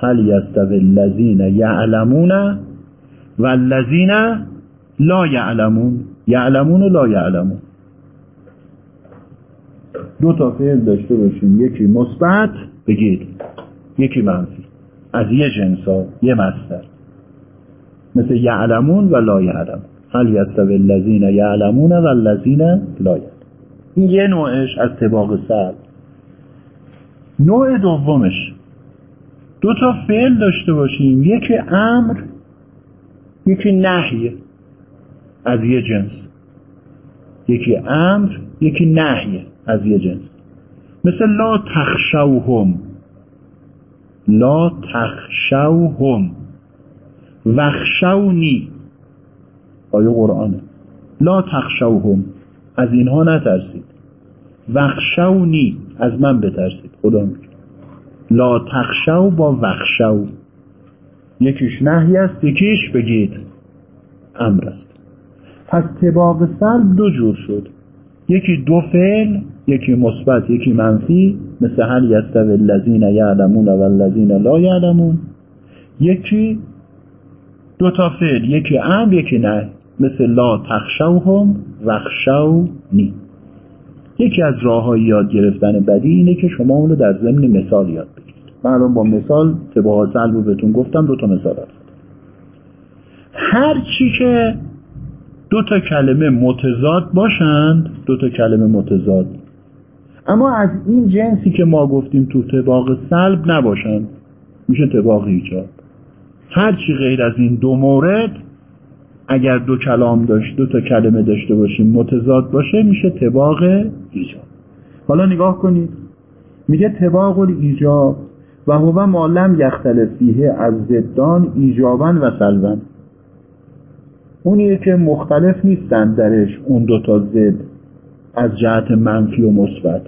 هل یستوی الذین یعلمون و الذین لا یعلمون. یعلمون و لا یعلمون. دو تا فعل داشته باشیم یکی مثبت بگید. یکی منفی. از یه جنس ها یه مستر مثل یعلمون و لا یعلمون. هل یستوی الذین یعلمون و الذین لا این یه نوعش از طباق سر. نوع دومش. دو تا فعل داشته باشیم. یکی امر یکی نهی از یه جنس. یکی امر یکی نهی از یه جنس. مثل لا تخشوهم. لا تخشوهم. وخشونی. آیه قرآنه. لا تخشوهم. از اینها نترسید. وخشونی. از من بترسید. خدا میگه لا تخشو با وخشو. یکیش نهی است یکیش بگید. امر است. پس تباق سلب دو جور شد. یکی دو فعل یکی مثبت یکی منفی مثل هل یستوی الذین یعلمون و الذین لا یعلمون. یکی دو تا فعل یکی امر یکی نه مثل لا تخشوهم وخشونی یکی از راه های یاد گرفتن بدی اینه که شما اونو در ضمن مثال یاد بگیرید. من با مثال تباه سلب رو بهتون گفتم دو تا مثال هست. هر چی که دو تا کلمه متضاد باشند دو تا کلمه متضاد اما از این جنسی که ما گفتیم تو تباق سلب نباشند. میشه تباق ایجاب هر چی غیر از این دو مورد اگر دو کلام داشت دو تا کلمه داشته باشیم متضاد باشه میشه تباق ایجاب حالا نگاه کنید. میگه تباق ایجاب و هو ما لم یختلف فیه از زدان ایجابا و سلبا. اونیه که مختلف نیستن درش اون دو تا زد. از جهت منفی و مثبت.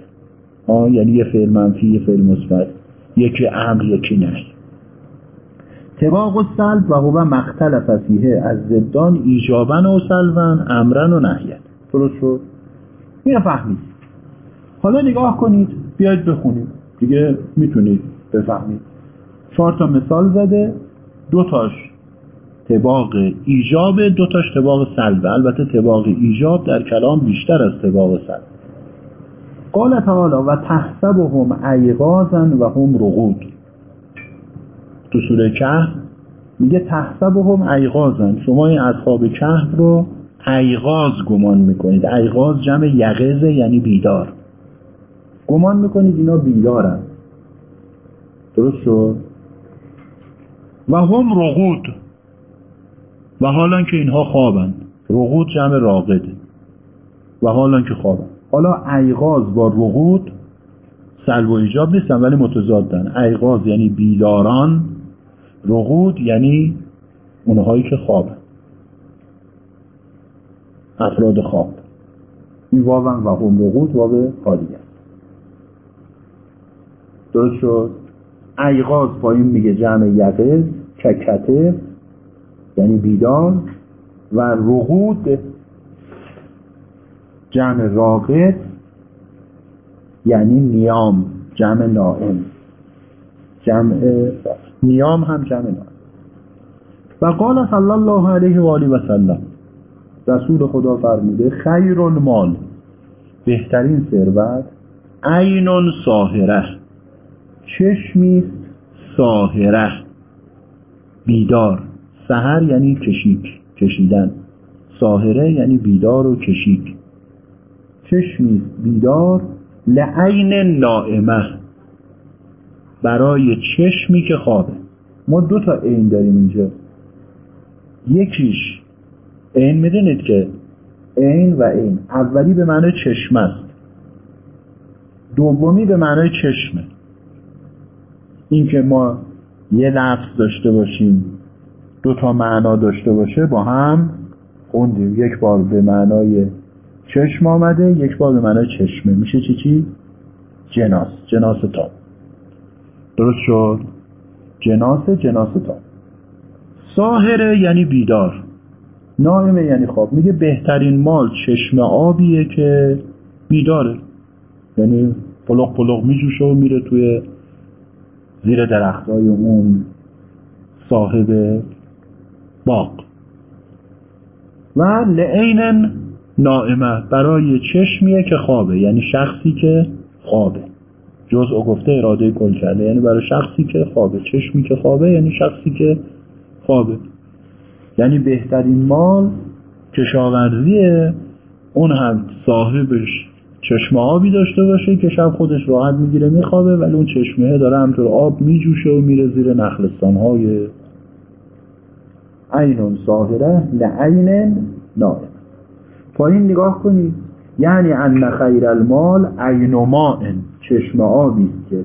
آه یعنی یه فعل منفی یه فعل مثبت. یکی امر یکی نهی. تباق و سلب و هو مختلف فیه. از زدان ایجابن و سلبن امرن و نهین. درست شد؟ اینو فهمید. حالا نگاه کنید بیاید بخونید دیگه می‌تونید بفهمید. چهار تا مثال زده دو تاش تباق ایجاب دو تاش تباق سلبه البته تباق ایجاب در کلام بیشتر از تباق سلب. قال تعالی و تحسبهم ایقازن و هم رقود تو سوره کهف میگه تحسبهم ایقازن شما این اصحاب کهف رو ایقاز گمان می‌کنید. ایقاز جمع یقظه یعنی بیدار. گمان می‌کنید اینا بیدارن. درست شد؟ و هم رقود و حالا که اینها خوابن. رقود جمع راقده. و حالا که خوابن. حالا ایقاز با رقود سلب و ایجاب نیستن ولی متضادن ایقاز یعنی بیداران رقود یعنی اونهایی که خواب افراد خواب. این واون و هم رقود واو خالی است. درست شد؟ ایغاز پایین میگه جمع یقظ ککته یعنی بیدار و رقود جمع راقد یعنی نیام جمع نائم. جمع نیام هم جمع نائم. و قال صلی الله علیه و آله و سلم رسول خدا فرموده خیر المال بهترین ثروت عین ساهره. چشمیست ساهره. بیدار. سهر یعنی کشیک کشیدن. ساهره یعنی بیدار و کشیک. چشمیست بیدار لعین نائمه. برای چشمی که خوابه. ما دو تا عین داریم اینجا. یکیش عین می‌دونید که عین و عین. اولی به معنای چشم است. دومی به معنای چشمه. اینکه ما یه لفظ داشته باشیم. دو تا معنا داشته باشه با هم خوندیم. یک بار به معنای چشم آمده یک بار به معنای چشمه. میشه چی چی؟ جناس. جناس تا. درست شد؟ جناس جناس تا. ساهره یعنی بیدار. نائمه یعنی خواب. میگه بهترین مال چشم آبیه که بیداره. یعنی پلق پلق میجوشه و میره توی زیر درختای اون صاحب باغ. و لعین نائمه برای چشمیه که خوابه یعنی شخصی که خوابه. جزء گفته اراده کل کرده یعنی برای شخصی که خوابه. چشمی که خوابه یعنی شخصی که خوابه. یعنی بهترین مال کشاورزیه. اون هم صاحبش چشمه آبی داشته باشه که شب خودش راحت می‌گیره میخوابه ولی اون چشمه داره همطور آب میجوشه و میره زیر نخلستان های عین ظاهره لعین نائم پایین نگاه کنید. یعنی ان خیر المال عین ماء. چشم آبی است که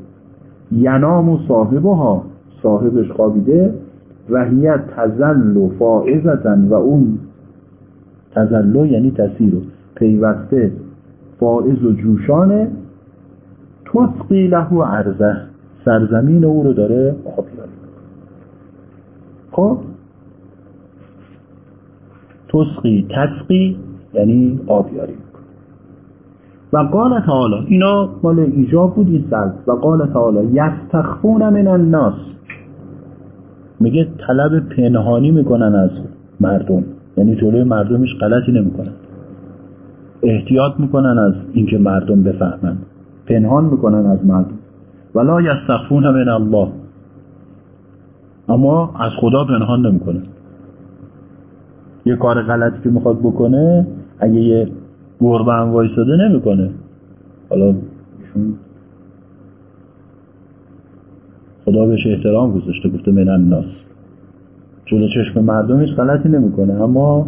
ینام و صاحبها صاحبش خوابیده و هی تزل و فائزتن و اون تزلو یعنی تسیر و پیوسته فائز و جوشانه. تسقی له عرضه. سرزمین او رو داره آبیاری خب؟ تسقی تسقی یعنی آبیاری. و قال تعالی اینا مال ایجاب بود این سلب و قال تعالی یستخفون من الناس. میگه طلب پنهانی می‌کنن از مردم. یعنی جلوی مردمش غلطی نمی‌کنن. احتیاط می‌کنن از اینکه مردم بفهمن. پنهان می‌کنن از مردم. ولا یستخفون من الله. اما از خدا پنهان نمی‌کنن. یه کار غلطی که می‌خواد بکنه اگه یه گربه هم وایساده نمی‌کنه. حالا خدا بهش احترام گذاشته گفته من الناس. جلو چشم مردمش غلطی نمی‌کنه اما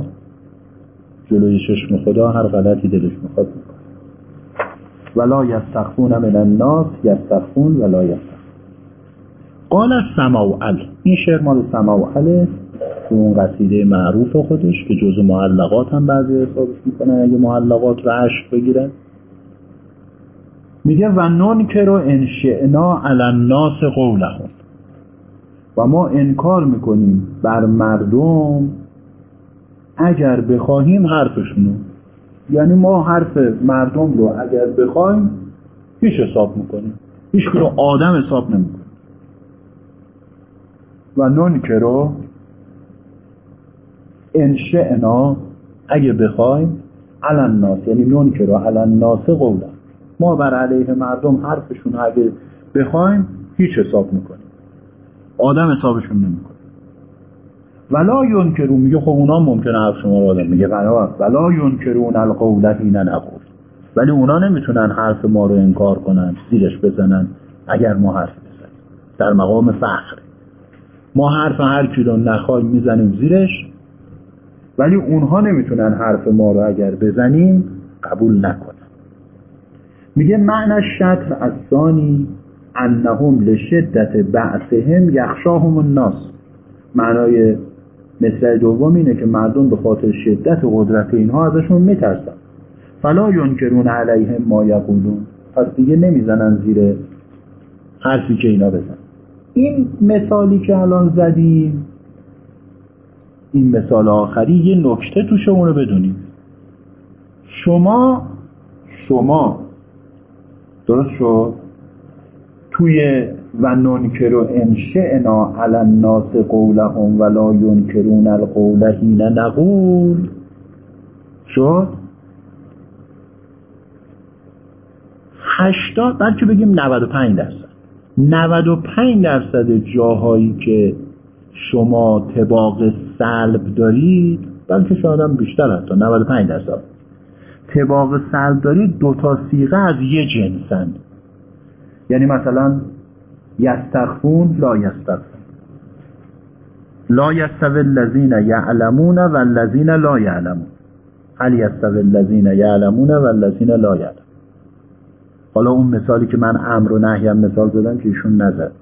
جلوی چشم خدا هر غلطی دلش می‌خواد می‌کنه ولا یستخفون من الناس یستخفون ولا یستخفون. قال سماوعل این شعر مال سماوعله تو اون قصیده معروف خودش که جز معلقات هم بعضی حسابش می‌کنن اگه معلقات رو عشق بگیرن. میگه و نون که رو انشعنا الناس قولهم. و ما انکار می‌کنیم بر مردم اگر بخواهیم حرفشونو یعنی ما حرف مردم رو اگر بخوایم هیچ حساب می‌کنیم هیچ رو آدم حساب نمی‌کنیم. و نون که رو انشعنا اگه بخوایم علن ناس یعنی نون که رو علن ناس قولا. ما بر علیه مردم حرفشون اگه بخوایم هیچ حساب می‌کنیم آدم حسابشون نمی‌کنیم ولا یونکرون میگه خب اونا ممکنه حرف شما رو آدم میگه ولا یونکرون القول حین نقول. ولی اونا نمی‌تونن حرف ما رو انکار کنن زیرش بزنن اگر ما حرف بزنیم. در مقام فخر. ما حرف هر کی رو نخوایم می‌زنیم زیرش ولی اونها نمی‌تونن حرف ما رو اگر بزنیم قبول نکنن. میگه معنی شطر از ثانی انهم لشدت بعثهم یخشاهم الناس. معنای مثل دوم اینه که مردم به خاطر شدت قدرت اینها ازشون میترسن. فلا ینکرون علیهم ما یقولون. پس دیگه نمی‌زنن زیر حرفی که اینا بزن این مثالی که الان زدیم این مثال آخری یه نکته توش اون رو بدونیم. شما شما درست شد؟ توی و ننکر انشئنا علی الناس قولهم ولا ینکرون القول نقول. شد؟ هشتاد بلکه بگیم 95 درصد. 95 درصد جاهایی که شما تباق سلب دارید بلکه شاید هم بیشتر حتی 95 درصد. تباق سلب دارید دو تا سیغه از یه جنسن. یعنی مثلا یستخفون لا یستخفون. لا یستوی الذین یعلمون و الذین لا یعلمون. هل یستوی الذین یعلمون و الذین لا یعلمون. حالا اون مثالی که من امر و نهیم مثال زدم که ایشون نزد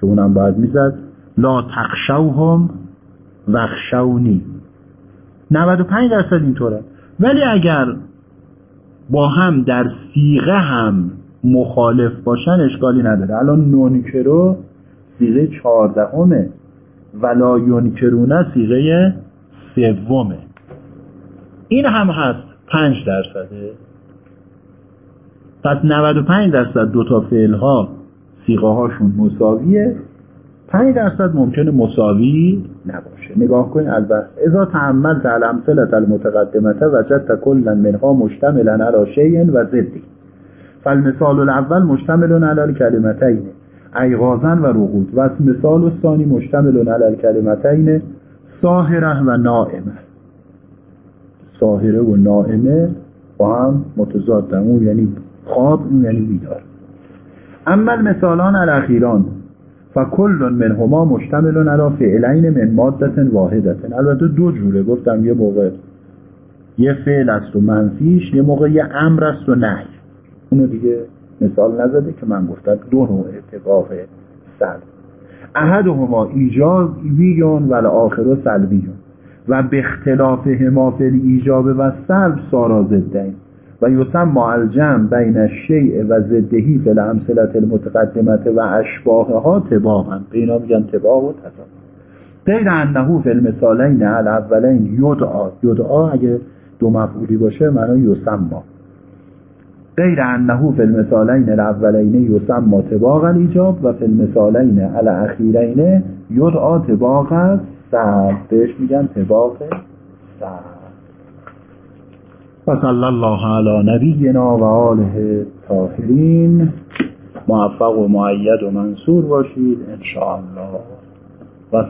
که اونم باید می‌زد. لا تخشوهم وخشونی 95 درصد اینطوره. ولی اگر با هم در سیغه هم مخالف باشن اشکالی نداره. الان نونکرو سیغه چهاردهمه ولا یونکرونه سیغه سومه. این هم هست 5 درصده. پس 95 درصد دو تا فعل ها سیغه هاشون مساویه. 5 درصد ممکنه مساوی نباشه. نگاه کنید البته. اذا تعملت الامثله المتقدمه وجدت کلا منها مشتملا علی شیء و ضدی. فالمثال الاول مشتمل علی الکلمتین ایغازن و رقود. و مثال الثانی مشتمل علی الکلمتین ساهره و نائمه ساهره و نائمه با هم متضادن. اون یعنی خواب اون یعنی بیدار. اما المثالان الاخیران فکل منهما مشتمل علی فعلین من مادت واحدت البته دو جوره گفتم یه موقع یه فعل است و منفیش یه موقع یه امر است و نهی. اونو دیگه مثال نزده که من گفتم دو نوع اتفاق سلب. احدهما ایجابیون و آخر سلبیون. و به اختلاف هما فی ایجاب و سلب سارا زدین و یسم الجمع بین الشیء و ضدهی فی الامثله المتقدمه و اشباهها ها تباقا به اینا میگن تباق و تضاد. غیر انه فی المثالین الاولین یدعا. یدعا اگه دو مفعولی باشه معنی یسما غیر انه فی المثالین الاولین یسما طباق الایجاب و فی المثالین الاخیرین یدعا طباق سر بهش میگن طباق سر و صلی الله علی نبینا و آله طاهرین موفق و معید و منصور باشید ان الله و